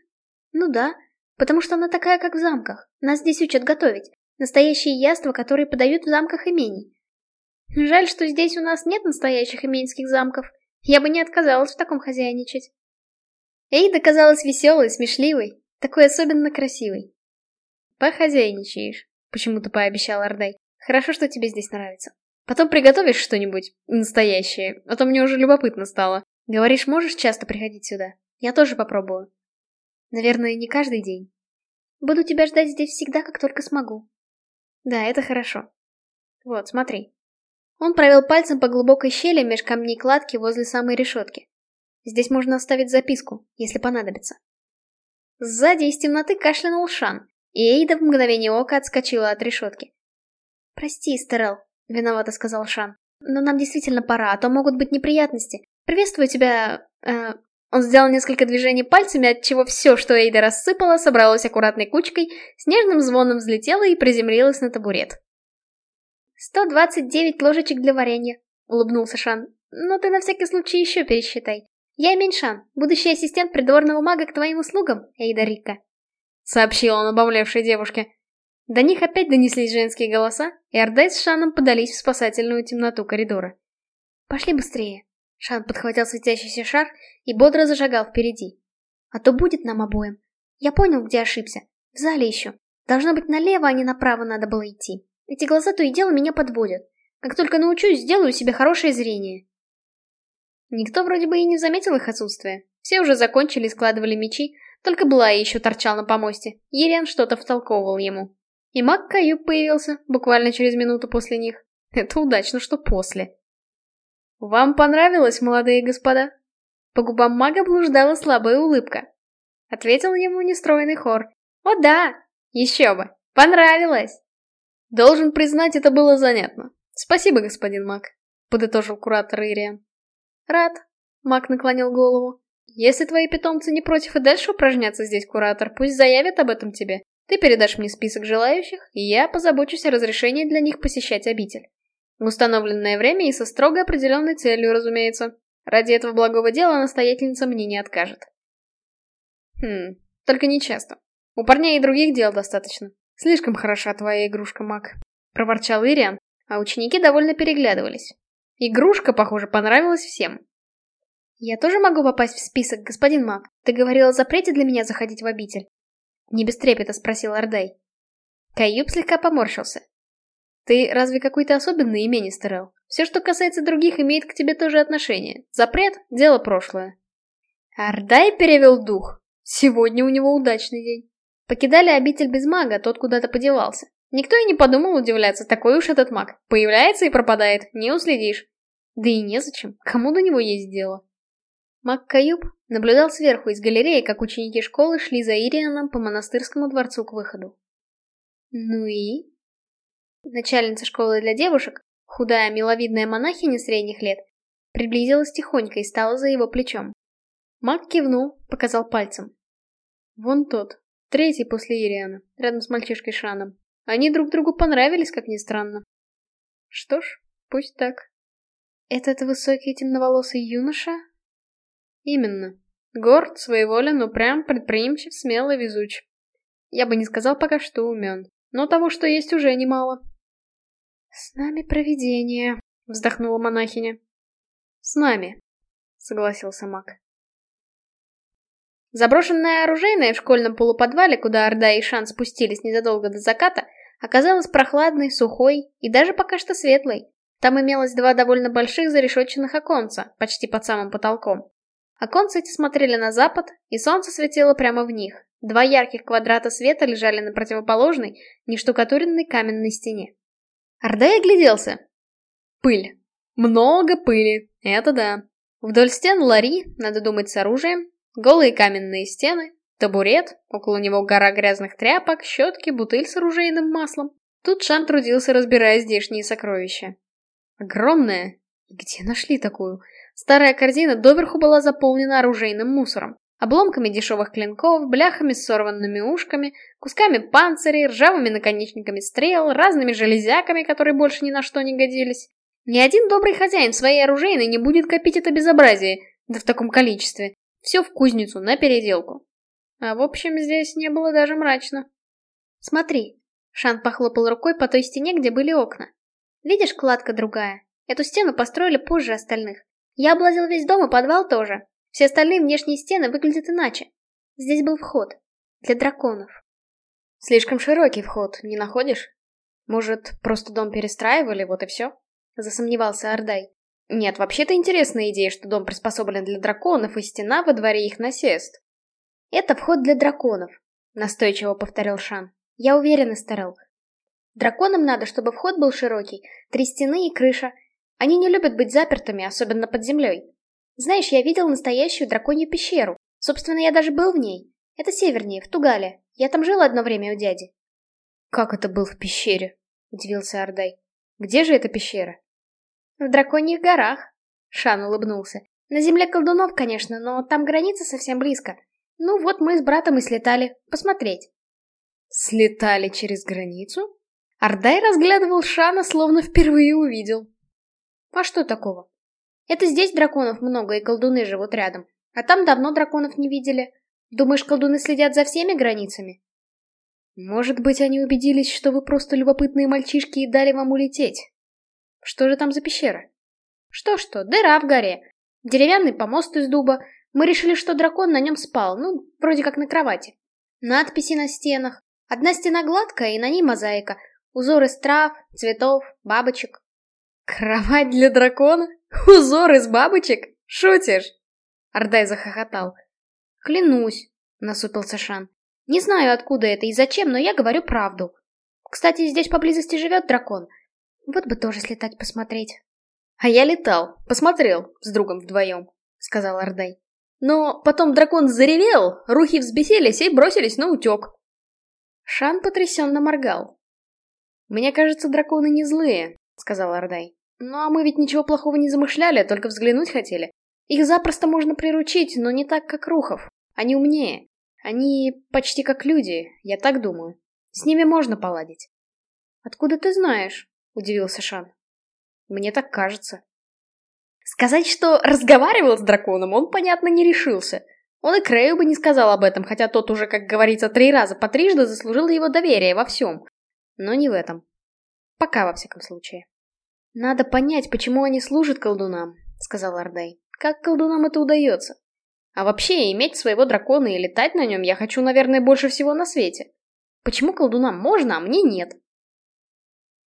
Speaker 1: Ну да, потому что она такая, как в замках. Нас здесь учат готовить. Настоящие яства, которые подают в замках имений. Жаль, что здесь у нас нет настоящих именских замков. Я бы не отказалась в таком хозяйничать. Эйда казалась веселой, смешливой, такой особенно красивой. «Похозяйничаешь», — почему-то пообещал Ордай. «Хорошо, что тебе здесь нравится. Потом приготовишь что-нибудь настоящее, а то мне уже любопытно стало. Говоришь, можешь часто приходить сюда? Я тоже попробую. Наверное, не каждый день. Буду тебя ждать здесь всегда, как только смогу. Да, это хорошо. Вот, смотри. Он провел пальцем по глубокой щели меж камней кладки возле самой решетки. Здесь можно оставить записку, если понадобится. Сзади из темноты кашлянул Шан, и Эйда в мгновение ока отскочила от решетки. «Прости, Стерел», — виновато сказал Шан. «Но нам действительно пора, а то могут быть неприятности. «Приветствую тебя...» э, Он сделал несколько движений пальцами, от чего все, что Эйда рассыпала, собралось аккуратной кучкой, с нежным звоном взлетело и приземлилось на табурет. «Сто двадцать девять ложечек для варенья», — улыбнулся Шан. «Но ты на всякий случай еще пересчитай. Я Меньшан, будущий ассистент придворного мага к твоим услугам, Эйда Рика», — сообщил он обомлевшей девушке. До них опять донеслись женские голоса, и Ордай с Шаном подались в спасательную темноту коридора. «Пошли быстрее», Шан подхватил светящийся шар и бодро зажигал впереди. А то будет нам обоим. Я понял, где ошибся. В зале еще. Должно быть налево, а не направо надо было идти. Эти глаза то и дело меня подводят. Как только научусь, сделаю себе хорошее зрение. Никто вроде бы и не заметил их отсутствие. Все уже закончили и складывали мечи, только Блай еще торчал на помосте. Ериан что-то втолковывал ему. И маг Каюб появился буквально через минуту после них. Это удачно, что после. «Вам понравилось, молодые господа?» По губам мага блуждала слабая улыбка. Ответил ему нестроенный хор. «О да! Еще бы! Понравилось!» «Должен признать, это было занятно. Спасибо, господин маг», — подытожил куратор Ириан. «Рад», — маг наклонил голову. «Если твои питомцы не против и дальше упражняться здесь, куратор, пусть заявят об этом тебе. Ты передашь мне список желающих, и я позабочусь о разрешении для них посещать обитель. В установленное время и со строго определенной целью, разумеется. Ради этого благого дела настоятельница мне не откажет. Хм, только не часто. У парней и других дел достаточно. Слишком хороша твоя игрушка, маг. Проворчал Ириан, а ученики довольно переглядывались. Игрушка, похоже, понравилась всем. «Я тоже могу попасть в список, господин маг? Ты говорил о запрете для меня заходить в обитель?» Не без трепета спросил Ордай. Каюб слегка поморщился. «Ты разве какой-то особенный именец, Терел? Все, что касается других, имеет к тебе тоже отношение. Запрет — дело прошлое». Ордай перевел дух. Сегодня у него удачный день. Покидали обитель без мага, тот куда-то подевался. Никто и не подумал удивляться, такой уж этот маг. Появляется и пропадает, не уследишь. Да и незачем, кому до него есть дело. Маг Каюб наблюдал сверху из галереи, как ученики школы шли за Ирианом по монастырскому дворцу к выходу. Ну и? Начальница школы для девушек, худая миловидная монахиня средних лет, приблизилась тихонько и стала за его плечом. Маг кивнул, показал пальцем. Вон тот, третий после Ириана, рядом с мальчишкой Шаном. Они друг другу понравились, как ни странно. Что ж, пусть так. Этот высокий темноволосый юноша Именно. Горд, своеволен, упрям, предприимчив, смелый, везуч. Я бы не сказал пока, что умен. Но того, что есть, уже немало. «С нами провидение», — вздохнула монахиня. «С нами», — согласился маг. Заброшенная оружейная в школьном полуподвале, куда Орда и Шан спустились незадолго до заката, оказалась прохладной, сухой и даже пока что светлой. Там имелось два довольно больших зарешетченных оконца, почти под самым потолком. Оконцы эти смотрели на запад, и солнце светило прямо в них. Два ярких квадрата света лежали на противоположной, нештукатуренной каменной стене. Ордей огляделся. Пыль. Много пыли, это да. Вдоль стен лари, надо думать, с оружием, голые каменные стены, табурет, около него гора грязных тряпок, щетки, бутыль с оружейным маслом. Тут Шан трудился, разбирая здешние сокровища. Огромная. Где нашли такую? Старая корзина доверху была заполнена оружейным мусором. Обломками дешевых клинков, бляхами с сорванными ушками, кусками панцирей, ржавыми наконечниками стрел, разными железяками, которые больше ни на что не годились. Ни один добрый хозяин своей оружейной не будет копить это безобразие, да в таком количестве. Все в кузницу, на переделку. А в общем, здесь не было даже мрачно. Смотри. Шан похлопал рукой по той стене, где были окна. Видишь, кладка другая? Эту стену построили позже остальных. Я облазил весь дом и подвал тоже. Все остальные внешние стены выглядят иначе. Здесь был вход. Для драконов. Слишком широкий вход, не находишь? Может, просто дом перестраивали, вот и все? Засомневался Ордай. Нет, вообще-то интересная идея, что дом приспособлен для драконов, и стена во дворе их насест. Это вход для драконов, настойчиво повторил Шан. Я уверен, Эстерел. Драконам надо, чтобы вход был широкий, три стены и крыша, они не любят быть запертыми, особенно под землей. Знаешь, я видел настоящую драконью пещеру. Собственно, я даже был в ней. Это севернее, в Тугале. Я там жил одно время у дяди. Как это был в пещере? Удивился Ардай. Где же эта пещера? В драконьих горах. Шан улыбнулся. На земле колдунов, конечно, но там граница совсем близко. Ну вот мы с братом и слетали. Посмотреть. Слетали через границу? Ардай разглядывал Шана, словно впервые увидел. А что такого? Это здесь драконов много и колдуны живут рядом. А там давно драконов не видели. Думаешь, колдуны следят за всеми границами? Может быть, они убедились, что вы просто любопытные мальчишки и дали вам улететь. Что же там за пещера? Что-что, дыра в горе. Деревянный помост из дуба. Мы решили, что дракон на нем спал, ну, вроде как на кровати. Надписи на стенах. Одна стена гладкая, и на ней мозаика. Узор из трав, цветов, бабочек. Кровать для дракона? Узор из бабочек? Шутишь? Ардай захохотал. Клянусь, насупился Шан. Не знаю, откуда это и зачем, но я говорю правду. Кстати, здесь поблизости живет дракон. Вот бы тоже слетать посмотреть. А я летал, посмотрел, с другом вдвоем, сказал Ардай. Но потом дракон заревел, рухи взбесились и бросились на утек. Шан потрясенно моргал. «Мне кажется, драконы не злые», — сказал Ардай. «Ну а мы ведь ничего плохого не замышляли, только взглянуть хотели. Их запросто можно приручить, но не так, как рухов. Они умнее. Они почти как люди, я так думаю. С ними можно поладить». «Откуда ты знаешь?» — удивился Шан. «Мне так кажется». Сказать, что разговаривал с драконом, он, понятно, не решился. Он и Крею бы не сказал об этом, хотя тот уже, как говорится, три раза по трижды заслужил его доверие во всем. Но не в этом. Пока, во всяком случае. «Надо понять, почему они служат колдунам», — сказал Ардай. «Как колдунам это удается? А вообще, иметь своего дракона и летать на нем я хочу, наверное, больше всего на свете. Почему колдунам можно, а мне нет?»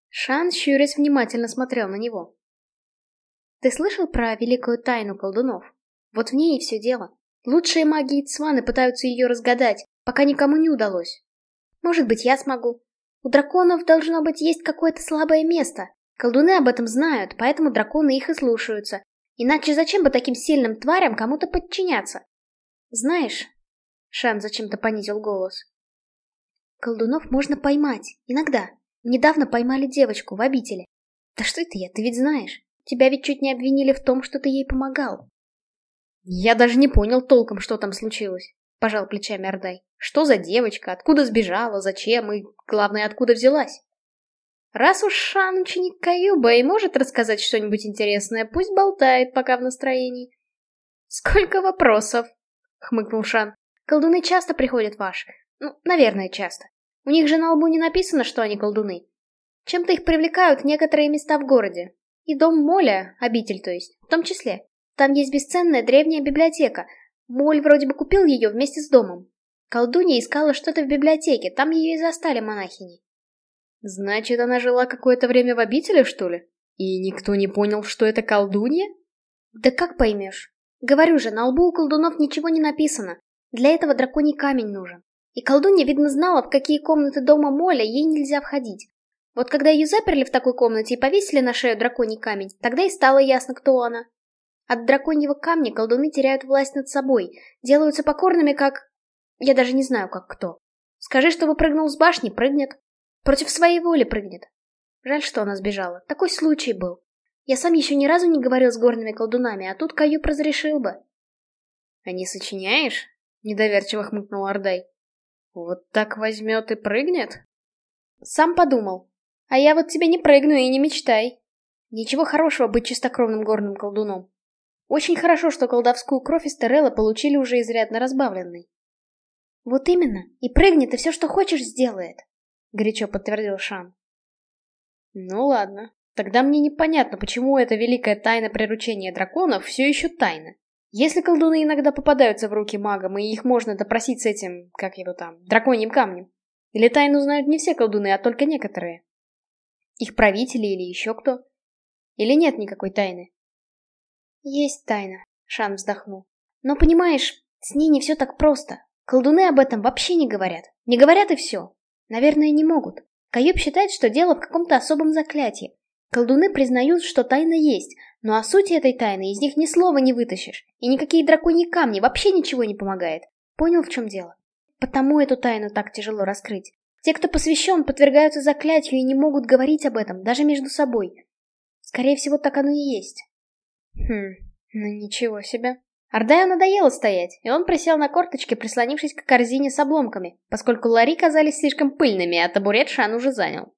Speaker 1: Шан, щурясь, внимательно смотрел на него. «Ты слышал про великую тайну колдунов? Вот в ней и все дело. Лучшие маги и цваны пытаются ее разгадать, пока никому не удалось. Может быть, я смогу. У драконов должно быть есть какое-то слабое место. Колдуны об этом знают, поэтому драконы их и слушаются. Иначе зачем бы таким сильным тварям кому-то подчиняться? Знаешь, Шан зачем-то понизил голос. Колдунов можно поймать, иногда. Недавно поймали девочку в обители. Да что это я, ты ведь знаешь. Тебя ведь чуть не обвинили в том, что ты ей помогал. Я даже не понял толком, что там случилось. Пожал плечами Ордай. Что за девочка? Откуда сбежала? Зачем? И, главное, откуда взялась? Раз уж Шан ученик Каюба и может рассказать что-нибудь интересное, пусть болтает, пока в настроении. Сколько вопросов? Хмыкнул Шан. Колдуны часто приходят ваш. Ну, наверное, часто. У них же на лбу не написано, что они колдуны. Чем-то их привлекают некоторые места в городе. И дом Моля, обитель то есть, в том числе. Там есть бесценная древняя библиотека. Моль вроде бы купил ее вместе с домом. Колдунья искала что-то в библиотеке, там ее и застали монахини. Значит, она жила какое-то время в обители, что ли? И никто не понял, что это колдунья? Да как поймешь? Говорю же, на лбу у колдунов ничего не написано. Для этого драконий камень нужен. И колдунья, видно, знала, в какие комнаты дома Моля ей нельзя входить. Вот когда ее заперли в такой комнате и повесили на шею драконий камень, тогда и стало ясно, кто она. От драконьего камня колдуны теряют власть над собой, делаются покорными, как... Я даже не знаю, как кто. Скажи, чтобы прыгнул с башни, прыгнет. Против своей воли прыгнет. Жаль, что она сбежала. Такой случай был. Я сам еще ни разу не говорил с горными колдунами, а тут Каюб разрешил бы. — А не сочиняешь? — недоверчиво хмыкнул Ордай. — Вот так возьмет и прыгнет? Сам подумал. А я вот тебе не прыгну и не мечтай. Ничего хорошего быть чистокровным горным колдуном. Очень хорошо, что колдовскую кровь из Терелла получили уже изрядно разбавленной. Вот именно, и прыгнет, и все, что хочешь, сделает, горячо подтвердил Шан. Ну ладно, тогда мне непонятно, почему эта великая тайна приручения драконов все еще тайна. Если колдуны иногда попадаются в руки магам, и их можно допросить с этим, как его там, драконьим камнем. Или тайну знают не все колдуны, а только некоторые. Их правители или еще кто. Или нет никакой тайны? Есть тайна, Шан вздохнул. Но понимаешь, с ней не все так просто. Колдуны об этом вообще не говорят. Не говорят и все. Наверное, не могут. Каюб считает, что дело в каком-то особом заклятии. Колдуны признают, что тайна есть, но о сути этой тайны из них ни слова не вытащишь. И никакие драконьи камни вообще ничего не помогает. Понял, в чем дело? Потому эту тайну так тяжело раскрыть. Те, кто посвящен, подвергаются заклятию и не могут говорить об этом, даже между собой. Скорее всего, так оно и есть. Хм, ну ничего себе. Ардаю надоело стоять, и он присел на корточки, прислонившись к корзине с обломками, поскольку лари казались слишком пыльными, а табурет Шан уже занял.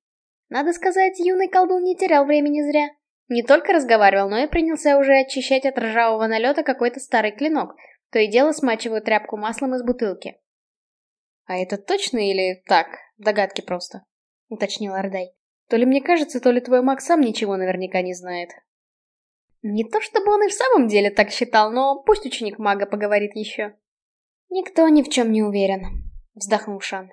Speaker 1: Надо сказать, юный колдун не терял времени зря. Не только разговаривал, но и принялся уже очищать от ржавого налета какой-то старый клинок, то и дело смачиваю тряпку маслом из бутылки. «А это точно или так? Догадки просто?» — уточнил Ардай. «То ли мне кажется, то ли твой маг сам ничего наверняка не знает. Не то чтобы он и в самом деле так считал, но пусть ученик мага поговорит еще. Никто ни в чем не уверен, вздохнул Шан.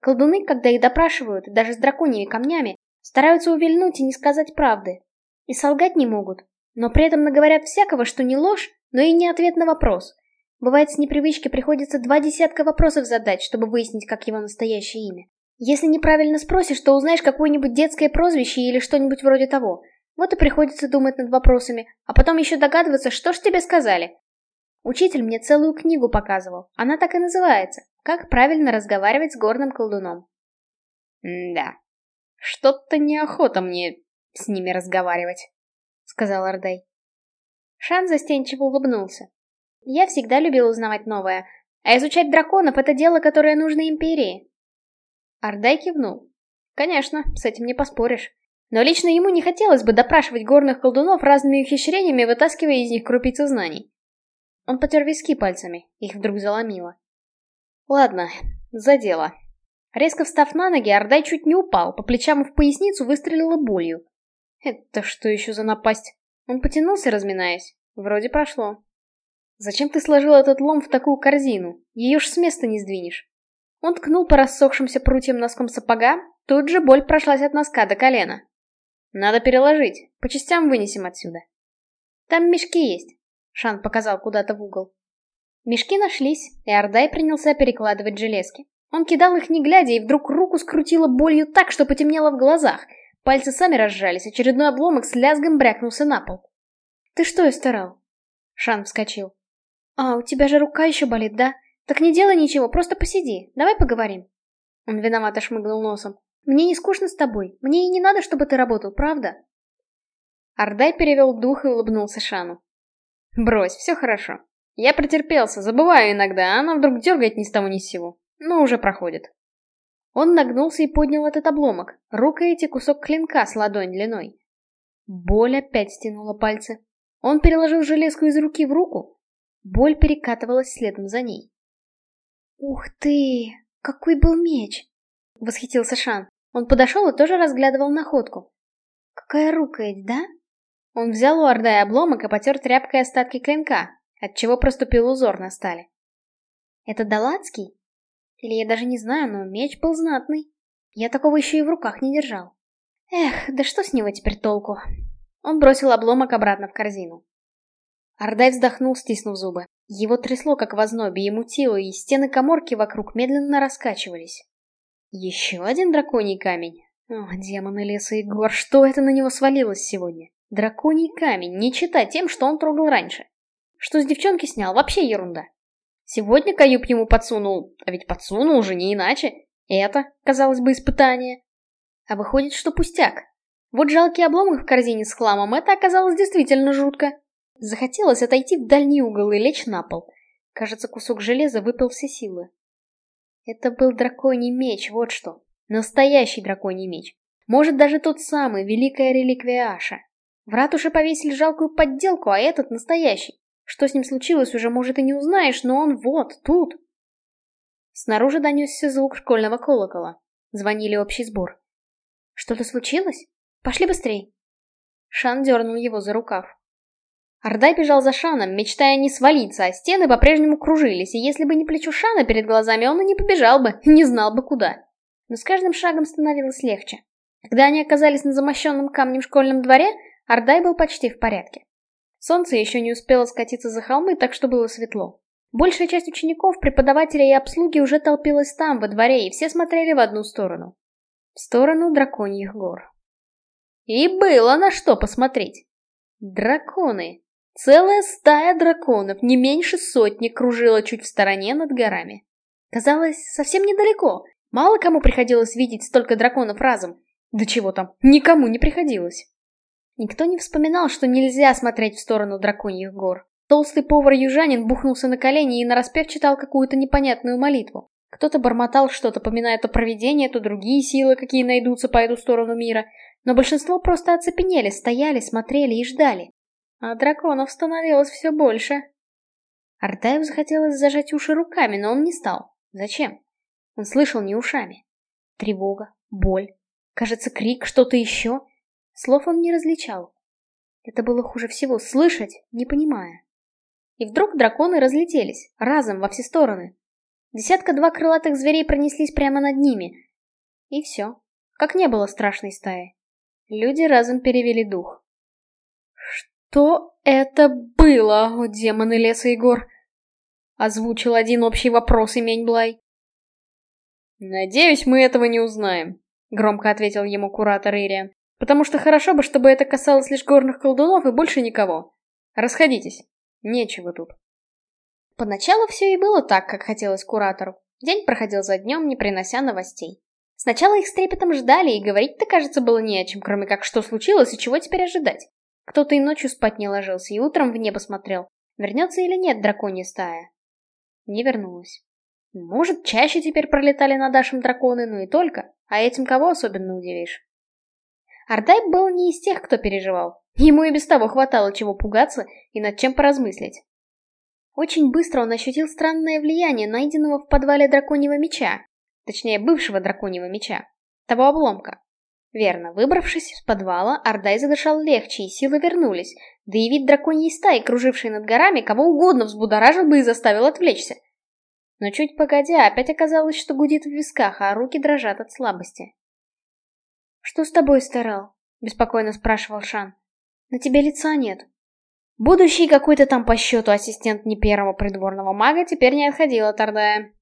Speaker 1: Колдуны, когда их допрашивают, даже с драконьими камнями, стараются увильнуть и не сказать правды. И солгать не могут, но при этом наговорят всякого, что не ложь, но и не ответ на вопрос. Бывает, с непривычки приходится два десятка вопросов задать, чтобы выяснить, как его настоящее имя. Если неправильно спросишь, то узнаешь какое-нибудь детское прозвище или что-нибудь вроде того. Вот и приходится думать над вопросами, а потом еще догадываться, что ж тебе сказали. Учитель мне целую книгу показывал. Она так и называется. Как правильно разговаривать с горным колдуном. М да. Что-то неохота мне с ними разговаривать, сказал Ардай. Шан застенчиво улыбнулся. Я всегда любил узнавать новое, а изучать драконов — это дело, которое нужно Империи. Ардай кивнул. Конечно, с этим не поспоришь. Но лично ему не хотелось бы допрашивать горных колдунов разными ухищрениями, вытаскивая из них крупицы знаний. Он потер виски пальцами, их вдруг заломило. Ладно, за дело. Резко встав на ноги, Ардай чуть не упал, по плечам и в поясницу выстрелила болью. Это что еще за напасть? Он потянулся, разминаясь. Вроде прошло. Зачем ты сложил этот лом в такую корзину? Ее ж с места не сдвинешь. Он ткнул по рассохшимся прутьям носком сапога, тут же боль прошлась от носка до колена. Надо переложить, по частям вынесем отсюда. Там мешки есть. Шан показал куда-то в угол. Мешки нашлись, и Ардай принялся перекладывать железки. Он кидал их не глядя, и вдруг руку скрутило болью так, что потемнело в глазах. Пальцы сами разжались, очередной обломок с лязгом брякнулся на пол. «Ты что, старал? Шан вскочил. «А, у тебя же рука еще болит, да? Так не делай ничего, просто посиди. Давай поговорим». Он виновато шмыгнул носом. «Мне не скучно с тобой. Мне и не надо, чтобы ты работал, правда?» Ардай перевел дух и улыбнулся Шану. Брось, все хорошо. Я претерпелся, забываю иногда, а она вдруг дергает ни с того ни с сего. Но уже проходит. Он нагнулся и поднял этот обломок, рукояти кусок клинка с ладонь длиной. Боль опять стянула пальцы. Он переложил железку из руки в руку. Боль перекатывалась следом за ней. «Ух ты! Какой был меч!» — восхитился Шан. Он подошел и тоже разглядывал находку. «Какая рукоять, да?» Он взял у Ордая обломок и потер тряпкой остатки клинка, отчего проступил узор на стали. Это Далацкий? Или я даже не знаю, но меч был знатный. Я такого еще и в руках не держал. Эх, да что с него теперь толку? Он бросил обломок обратно в корзину. Ордай вздохнул, стиснув зубы. Его трясло, как в ознобе, и мутило, и стены коморки вокруг медленно раскачивались. Еще один драконий камень? О, демоны леса и гор, что это на него свалилось сегодня? Драконий камень, не читай тем, что он трогал раньше. Что с девчонки снял, вообще ерунда. Сегодня Каюб ему подсунул, а ведь подсунул уже не иначе. Это, казалось бы, испытание. А выходит, что пустяк. Вот жалкий обломок в корзине с хламом, это оказалось действительно жутко. Захотелось отойти в дальний угол и лечь на пол. Кажется, кусок железа выпил все силы. Это был драконий меч, вот что. Настоящий драконий меч. Может, даже тот самый, великая реликвия Аша. В ратуше повесили жалкую подделку, а этот настоящий. Что с ним случилось, уже, может, и не узнаешь, но он вот, тут. Снаружи донесся звук школьного колокола. Звонили общий сбор. Что-то случилось? Пошли быстрей. Шан дернул его за рукав. Ардай бежал за Шаном, мечтая не свалиться, а стены по-прежнему кружились, и если бы не плечо Шана перед глазами, он и не побежал бы, не знал бы куда. Но с каждым шагом становилось легче. Когда они оказались на замощенном камнем школьном дворе, Ардай был почти в порядке. Солнце еще не успело скатиться за холмы, так что было светло. Большая часть учеников, преподавателей и обслуги уже толпилась там, во дворе, и все смотрели в одну сторону. В сторону драконьих гор. И было на что посмотреть. Драконы. Целая стая драконов, не меньше сотни, кружила чуть в стороне над горами. Казалось, совсем недалеко. Мало кому приходилось видеть столько драконов разом. Да чего там, никому не приходилось. Никто не вспоминал, что нельзя смотреть в сторону драконьих гор. Толстый повар-южанин бухнулся на колени и нараспев читал какую-то непонятную молитву. Кто-то бормотал что-то, поминая то провидение, то другие силы, какие найдутся по эту сторону мира. Но большинство просто оцепенели, стояли, смотрели и ждали. А драконов становилось все больше. Артаю захотелось зажать уши руками, но он не стал. Зачем? Он слышал не ушами. Тревога, боль, кажется, крик, что-то еще. Слов он не различал. Это было хуже всего — слышать, не понимая. И вдруг драконы разлетелись, разом, во все стороны. Десятка-два крылатых зверей пронеслись прямо над ними. И все. Как не было страшной стаи. Люди разом перевели дух. «Что это было, о демоны леса и гор?» Озвучил один общий вопрос имень Блай.
Speaker 2: «Надеюсь, мы этого не узнаем», — громко ответил ему куратор Ириан. «Потому что хорошо бы, чтобы это касалось лишь горных колдунов и больше никого. Расходитесь. Нечего тут».
Speaker 1: Поначалу все и было так, как хотелось куратору. День проходил за днем, не принося новостей. Сначала их с трепетом ждали, и говорить-то, кажется, было не о чем, кроме как что случилось и чего теперь ожидать. Кто-то и ночью спать не ложился, и утром в небо смотрел, вернется или нет драконья стая. Не вернулась. Может, чаще теперь пролетали над нашим драконы, ну и только. А этим кого особенно удивишь? Ардай был не из тех, кто переживал. Ему и без того хватало чего пугаться и над чем поразмыслить. Очень быстро он ощутил странное влияние найденного в подвале драконьего меча. Точнее, бывшего драконьего меча. Того обломка. Верно, выбравшись из подвала, Ардай задышал легче, и силы вернулись. Да и вид драконьей стаи, кружившей над горами, кого угодно взбудоражил бы и заставил отвлечься. Но чуть погодя, опять оказалось, что гудит в висках, а руки дрожат от слабости. «Что с тобой, старал?» — беспокойно спрашивал Шан. «На тебе лица нет». Будущий какой-то там по счету ассистент не первого придворного мага теперь не отходил от Ардая.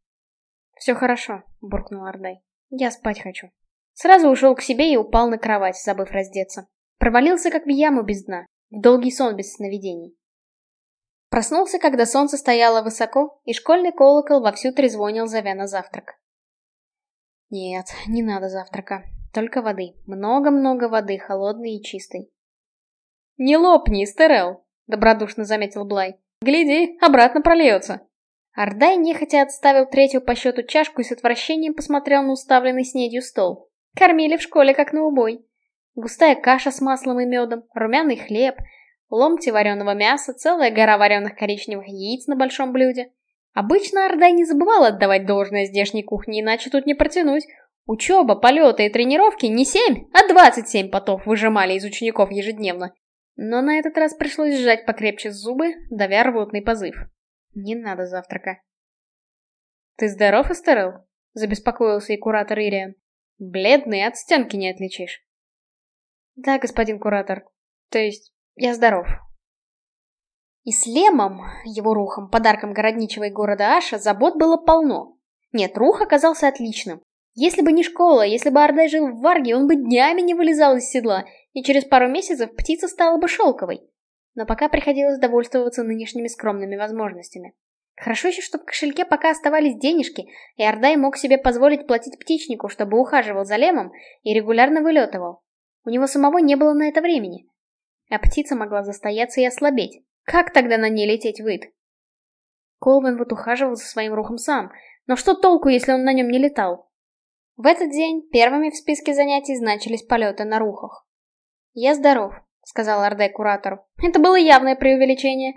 Speaker 1: «Все хорошо», — буркнул Ардай. «Я спать хочу». Сразу ушел к себе и упал на кровать, забыв раздеться. Провалился как в яму без дна, в долгий сон без сновидений. Проснулся, когда солнце стояло высоко, и школьный колокол вовсю трезвонил, зовя на завтрак. Нет, не надо завтрака. Только воды. Много-много воды, холодной и чистой. «Не лопни, Стерел!» — добродушно заметил Блай. «Гляди, обратно прольется!» Ардай нехотя отставил третью по счету чашку и с отвращением посмотрел на уставленный снедью стол. Кормили в школе как на убой. Густая каша с маслом и медом, румяный хлеб — ломти вареного мяса, целая гора вареных коричневых яиц на большом блюде. Обычно Ордай не забывал отдавать должное здешней кухне, иначе тут не протянуть. Учеба, полеты и тренировки не семь, а двадцать семь потов выжимали из учеников ежедневно. Но на этот раз пришлось сжать покрепче зубы, давя рвотный позыв. Не надо завтрака. «Ты здоров, Эстерел?» — забеспокоился и куратор Ириан. «Бледный, от стенки не отличишь». «Да, господин куратор. То есть, я здоров. И с Лемом, его рухом, подарком городничего и города Аша, забот было полно. Нет, рух оказался отличным. Если бы не школа, если бы Ардай жил в Варге, он бы днями не вылезал из седла, и через пару месяцев птица стала бы шелковой. Но пока приходилось довольствоваться нынешними скромными возможностями. Хорошо еще, что в кошельке пока оставались денежки, и Ардай мог себе позволить платить птичнику, чтобы ухаживал за Лемом и регулярно вылетывал. У него самого не было на это времени. А птица могла застояться и ослабеть. Как тогда на ней лететь выйд? Колвин вот ухаживал за своим рухом сам. Но что толку, если он на нем не летал? В этот день первыми в списке занятий значились полеты на рухах. «Я здоров», — сказал Ордей куратору. Это было явное преувеличение.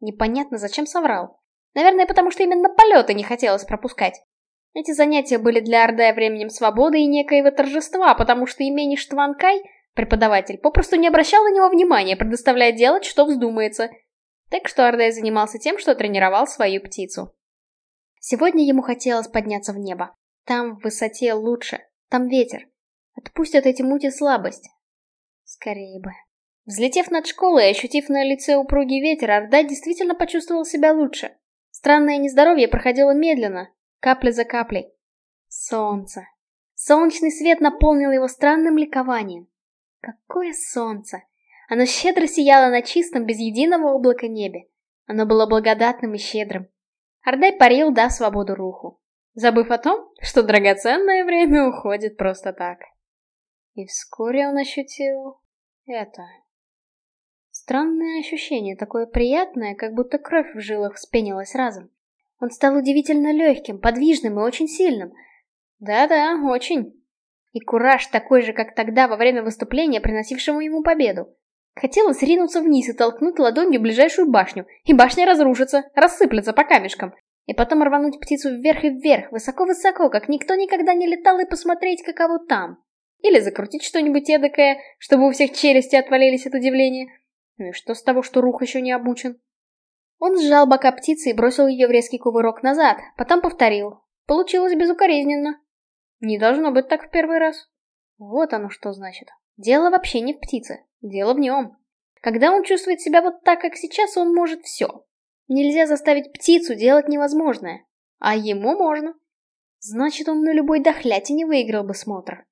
Speaker 1: Непонятно, зачем соврал. Наверное, потому что именно полеты не хотелось пропускать. Эти занятия были для Ордая временем свободы и некоего торжества, потому что имени Штванкай Преподаватель попросту не обращал на него внимания, предоставляя делать, что вздумается. Так что Ардей занимался тем, что тренировал свою птицу. Сегодня ему хотелось подняться в небо. Там в высоте лучше, там ветер. Отпустят эти мути слабость. Скорее бы. Взлетев над школой и ощутив на лице упругий ветер, Ардай действительно почувствовал себя лучше. Странное нездоровье проходило медленно, капля за каплей. Солнце. Солнечный свет наполнил его странным ликованием. Какое солнце! Оно щедро сияло на чистом, без единого облака небе. Оно было благодатным и щедрым. Ардай парил, дав свободу руху, забыв о том, что драгоценное время уходит просто так. И вскоре он ощутил это. Странное ощущение, такое приятное, как будто кровь в жилах вспенилась разом. Он стал удивительно легким, подвижным и очень сильным. Да-да, очень. И кураж такой же, как тогда во время выступления, приносившему ему победу. Хотелось ринуться вниз и толкнуть ладонью ближайшую башню, и башня разрушится, рассыплется по камешкам. И потом рвануть птицу вверх и вверх, высоко-высоко, как никто никогда не летал, и посмотреть, каково там. Или закрутить что-нибудь эдакое, чтобы у всех челюсти отвалились от удивления. Ну и что с того, что рух еще не обучен? Он сжал бока птицы и бросил ее в резкий кувырок назад, потом повторил. Получилось безукоризненно. Не должно быть так в первый раз. Вот оно что значит. Дело вообще не в птице. Дело в нем. Когда он чувствует себя вот так, как сейчас, он может все. Нельзя заставить птицу делать невозможное. А ему можно. Значит, он на любой дохляте выиграл бы смотр.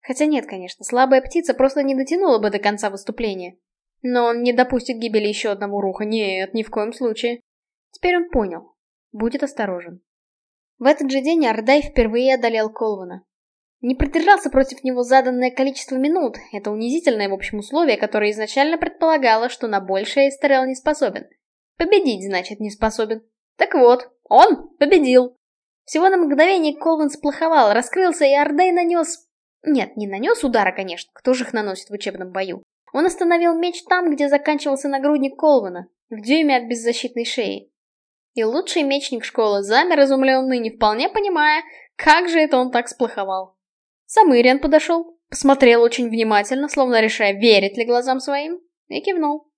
Speaker 1: Хотя нет, конечно, слабая птица просто не дотянула бы до конца выступления. Но он не допустит гибели еще одного руха, нет, ни в коем случае. Теперь он понял. Будет осторожен. В этот же день Ардай впервые одолел Колвана. Не продержался против него заданное количество минут, это унизительное в общем условие, которое изначально предполагало, что на большее Эстерел не способен. Победить, значит, не способен. Так вот, он победил. Всего на мгновение Колван сплоховал, раскрылся, и Ардай нанес... Нет, не нанес удара, конечно, кто же их наносит в учебном бою. Он остановил меч там, где заканчивался нагрудник Колвана, в дюйме от беззащитной шеи. И лучший мечник школы замер изумленный, не вполне понимая, как же это он так сплоховал. Сам Ириан подошел, посмотрел очень внимательно, словно решая, верить ли глазам своим, и кивнул.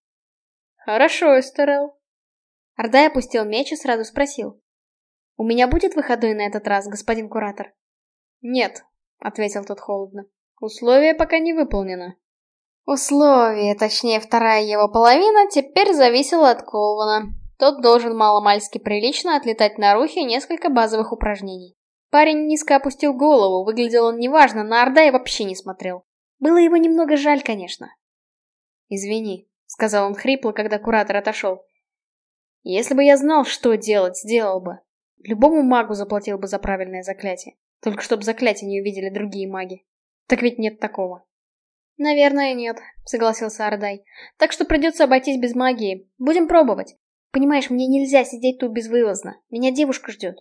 Speaker 1: «Хорошо, Эстерел». Ордай опустил меч и сразу спросил. «У меня будет выходной на этот раз, господин куратор?» «Нет», — ответил тот холодно. «Условие пока не выполнено». Условие, точнее вторая его половина, теперь зависело от Колвана. Тот должен маломальски прилично отлетать на рухе несколько базовых упражнений. Парень низко опустил голову, выглядел он неважно, на Орда и вообще не смотрел. Было его немного жаль, конечно. «Извини», — сказал он хрипло, когда куратор отошел. «Если бы я знал, что делать, сделал бы. Любому магу заплатил бы за правильное заклятие. Только чтобы заклятие не увидели другие маги. Так ведь нет такого». «Наверное, нет», — согласился Ардай. «Так что придется обойтись без магии. Будем пробовать. Понимаешь, мне нельзя сидеть тут безвылазно. Меня девушка ждет.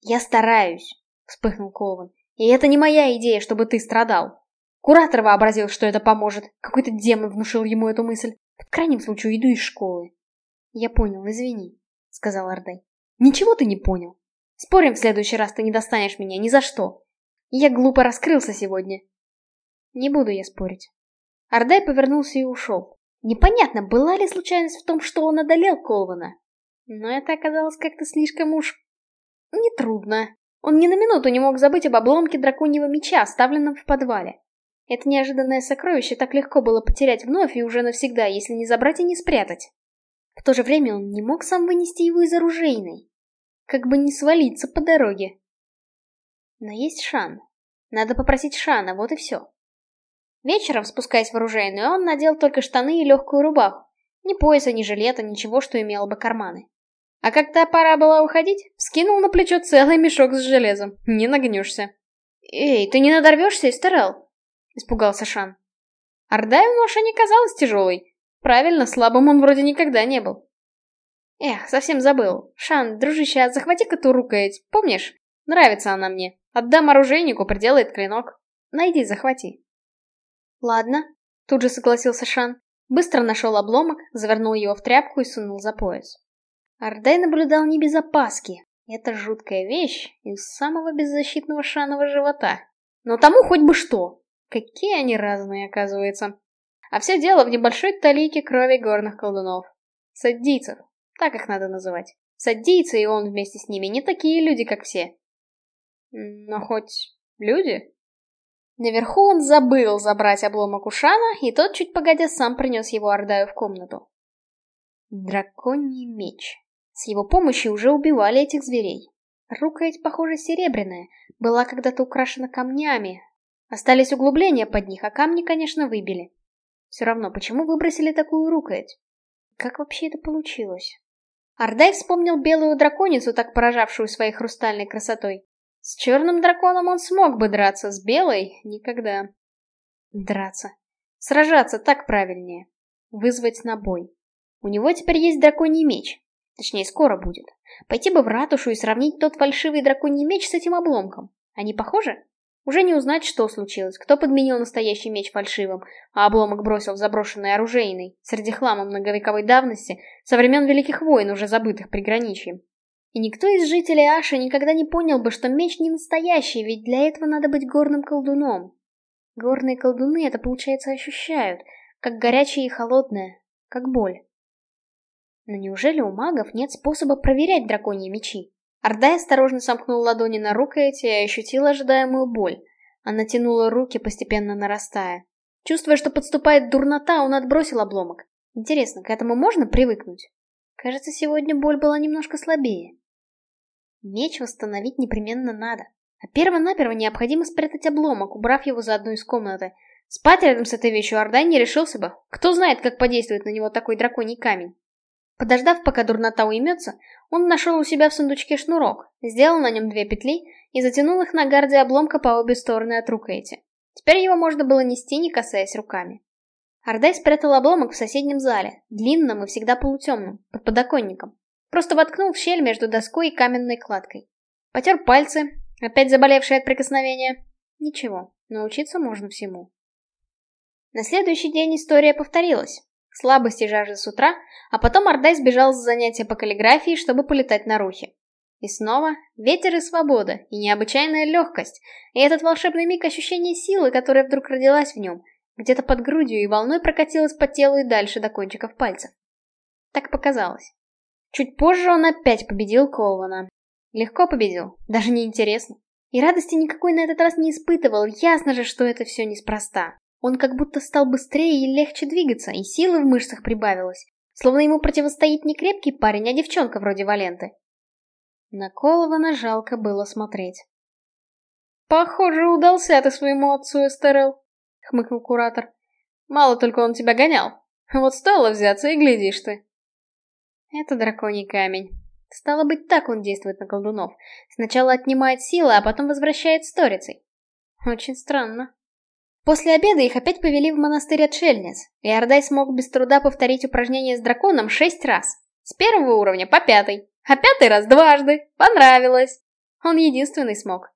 Speaker 1: Я стараюсь, вспыхнул Колван. И это не моя идея, чтобы ты страдал. Куратор вообразил, что это поможет. Какой-то демон внушил ему эту мысль. В крайнем случае уйду из школы. Я понял, извини, сказал Ардай. Ничего ты не понял. Спорим, в следующий раз ты не достанешь меня ни за что. Я глупо раскрылся сегодня. Не буду я спорить. Ардай повернулся и ушел. Непонятно, была ли случайность в том, что он одолел Колвана. Но это оказалось как-то слишком уж... нетрудно. Он ни на минуту не мог забыть об обломке драконьего меча, оставленном в подвале. Это неожиданное сокровище так легко было потерять вновь и уже навсегда, если не забрать и не спрятать. В то же время он не мог сам вынести его из оружейной. Как бы не свалиться по дороге. Но есть Шан. Надо попросить Шана, вот и все. Вечером, спускаясь в оружейную, он надел только штаны и легкую рубаху. Ни пояса, ни жилета, ничего, что имело бы карманы. А когда пора была уходить, скинул на плечо целый мешок с железом. Не нагнешься. «Эй, ты не надорвешься, Эстерел?» — испугался Шан. Ордаю ноша не казалась тяжелой. Правильно, слабым он вроде никогда не был. Эх, совсем забыл. Шан, дружище, а захвати-ка ту рукоять, помнишь? Нравится она мне. Отдам оружейнику, приделает клинок. Найди, захвати. «Ладно», — тут же согласился Шан. Быстро нашел обломок, завернул его в тряпку и сунул за пояс. Ардай наблюдал не без опаски. Это жуткая вещь из самого беззащитного шаного живота. Но тому хоть бы что. Какие они разные, оказывается. А все дело в небольшой талике крови горных колдунов. Саддийцев. Так их надо называть. Саддийцы и он вместе с ними не такие люди, как все. Но хоть люди? Наверху он забыл забрать обломок Ушана, и тот, чуть погодя, сам принес его Ордаю в комнату. Драконий меч. С его помощью уже убивали этих зверей. Рукоять, похоже, серебряная, была когда-то украшена камнями. Остались углубления под них, а камни, конечно, выбили. Все равно, почему выбросили такую рукоять? Как вообще это получилось? Ардай вспомнил белую драконицу, так поражавшую своей хрустальной красотой. С черным драконом он смог бы драться, с белой — никогда. Драться. Сражаться так правильнее. Вызвать на бой. У него теперь есть драконий меч. Точнее, скоро будет. Пойти бы в ратушу и сравнить тот фальшивый драконий меч с этим обломком. Они похожи? Уже не узнать, что случилось, кто подменил настоящий меч фальшивым, а обломок бросил в заброшенный оружейный, среди хлама многовековой давности, со времен Великих войн, уже забытых приграничьем. И никто из жителей Аши никогда не понял бы, что меч не настоящий, ведь для этого надо быть горным колдуном. Горные колдуны это, получается, ощущают, как горячее и холодное, как боль. Но неужели у магов нет способа проверять драконьи мечи? Ордай осторожно сомкнул ладони на рукояти и ощутил ожидаемую боль. Она тянула руки, постепенно нарастая. Чувствуя, что подступает дурнота, он отбросил обломок. Интересно, к этому можно привыкнуть? Кажется, сегодня боль была немножко слабее. Меч восстановить непременно надо. А перво-наперво необходимо спрятать обломок, убрав его за одну из комнаты. Спать рядом с этой вещью Ордай не решился бы. Кто знает, как подействует на него такой драконий камень. Подождав, пока дурнота уймется, он нашел у себя в сундучке шнурок, сделал на нем две петли и затянул их на гарде обломка по обе стороны от рукояти. Теперь его можно было нести, не касаясь руками. Ордай спрятал обломок в соседнем зале, длинном и всегда полутемном, под подоконником. Просто воткнул в щель между доской и каменной кладкой. Потер пальцы, опять заболевшие от прикосновения. Ничего, научиться можно всему. На следующий день история повторилась. Слабость и жажда с утра, а потом Ордай сбежал с занятия по каллиграфии, чтобы полетать на рухе. И снова ветер и свобода, и необычайная легкость, и этот волшебный миг ощущения силы, которая вдруг родилась в нем, где-то под грудью и волной прокатилась по телу и дальше до кончиков пальцев. Так показалось. Чуть позже он опять победил Колвана. Легко победил, даже не интересно. И радости никакой на этот раз не испытывал, ясно же, что это все неспроста. Он как будто стал быстрее и легче двигаться, и силы в мышцах прибавилось. Словно ему противостоит не крепкий парень, а девчонка вроде Валенты. На Колована жалко было смотреть. «Похоже, удался ты своему отцу, Эстерел», — хмыкнул куратор. «Мало только он тебя гонял. Вот стоило взяться, и глядишь ты». Это драконий камень. Стало быть, так он действует на колдунов. Сначала отнимает силы, а потом возвращает сторицей. Очень странно. После обеда их опять повели в монастырь отшельниц, и Ордай смог без труда повторить упражнение с драконом шесть раз. С первого уровня по пятый, а пятый раз дважды. Понравилось. Он единственный смог.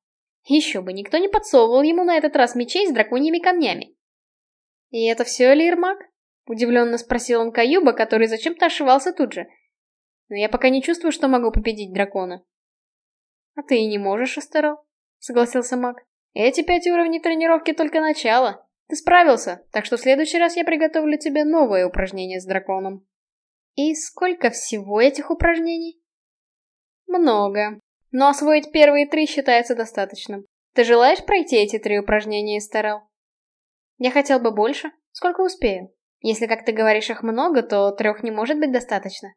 Speaker 1: Еще бы, никто не подсовывал ему на этот раз мечей с драконьими камнями. «И это все, Лирмак?» — удивленно спросил он Каюба, который зачем-то ошивался тут же. Но я пока не чувствую, что могу победить дракона. А ты и не можешь, Эстерл, согласился маг. Эти пять уровней тренировки только начало. Ты справился, так что в следующий раз я приготовлю тебе новое упражнение с драконом. И сколько всего этих упражнений? Много. Но освоить первые три считается достаточным. Ты желаешь пройти эти три упражнения, Эстерл? Я хотел бы больше. Сколько успею? Если, как ты говоришь, их много, то трех не может быть достаточно.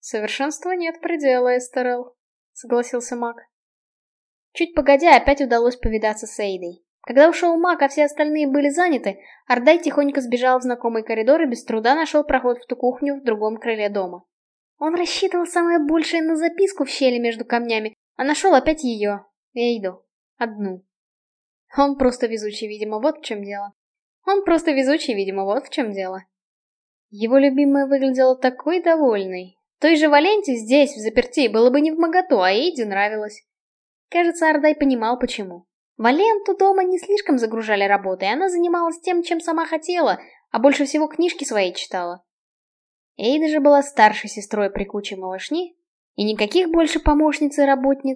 Speaker 1: «Совершенства нет предела, Эстерел», — согласился маг. Чуть погодя, опять удалось повидаться с Эйдой. Когда ушел маг, а все остальные были заняты, Ардай тихонько сбежал в знакомый коридор и без труда нашел проход в ту кухню в другом крыле дома. Он рассчитывал самое большее на записку в щели между камнями, а нашел опять ее, Эйду, одну. Он просто везучий, видимо, вот в чем дело. Он просто везучий, видимо, вот в чем дело. Его любимая выглядела такой довольной, той же Валенте здесь, в заперти, было бы не в моготу, а Эйди нравилось. Кажется, Ардай понимал, почему. Валенту дома не слишком загружали работой, она занималась тем, чем сама хотела, а больше всего книжки свои читала. Эйда же была старшей сестрой при куче малышни, и никаких больше помощниц и работниц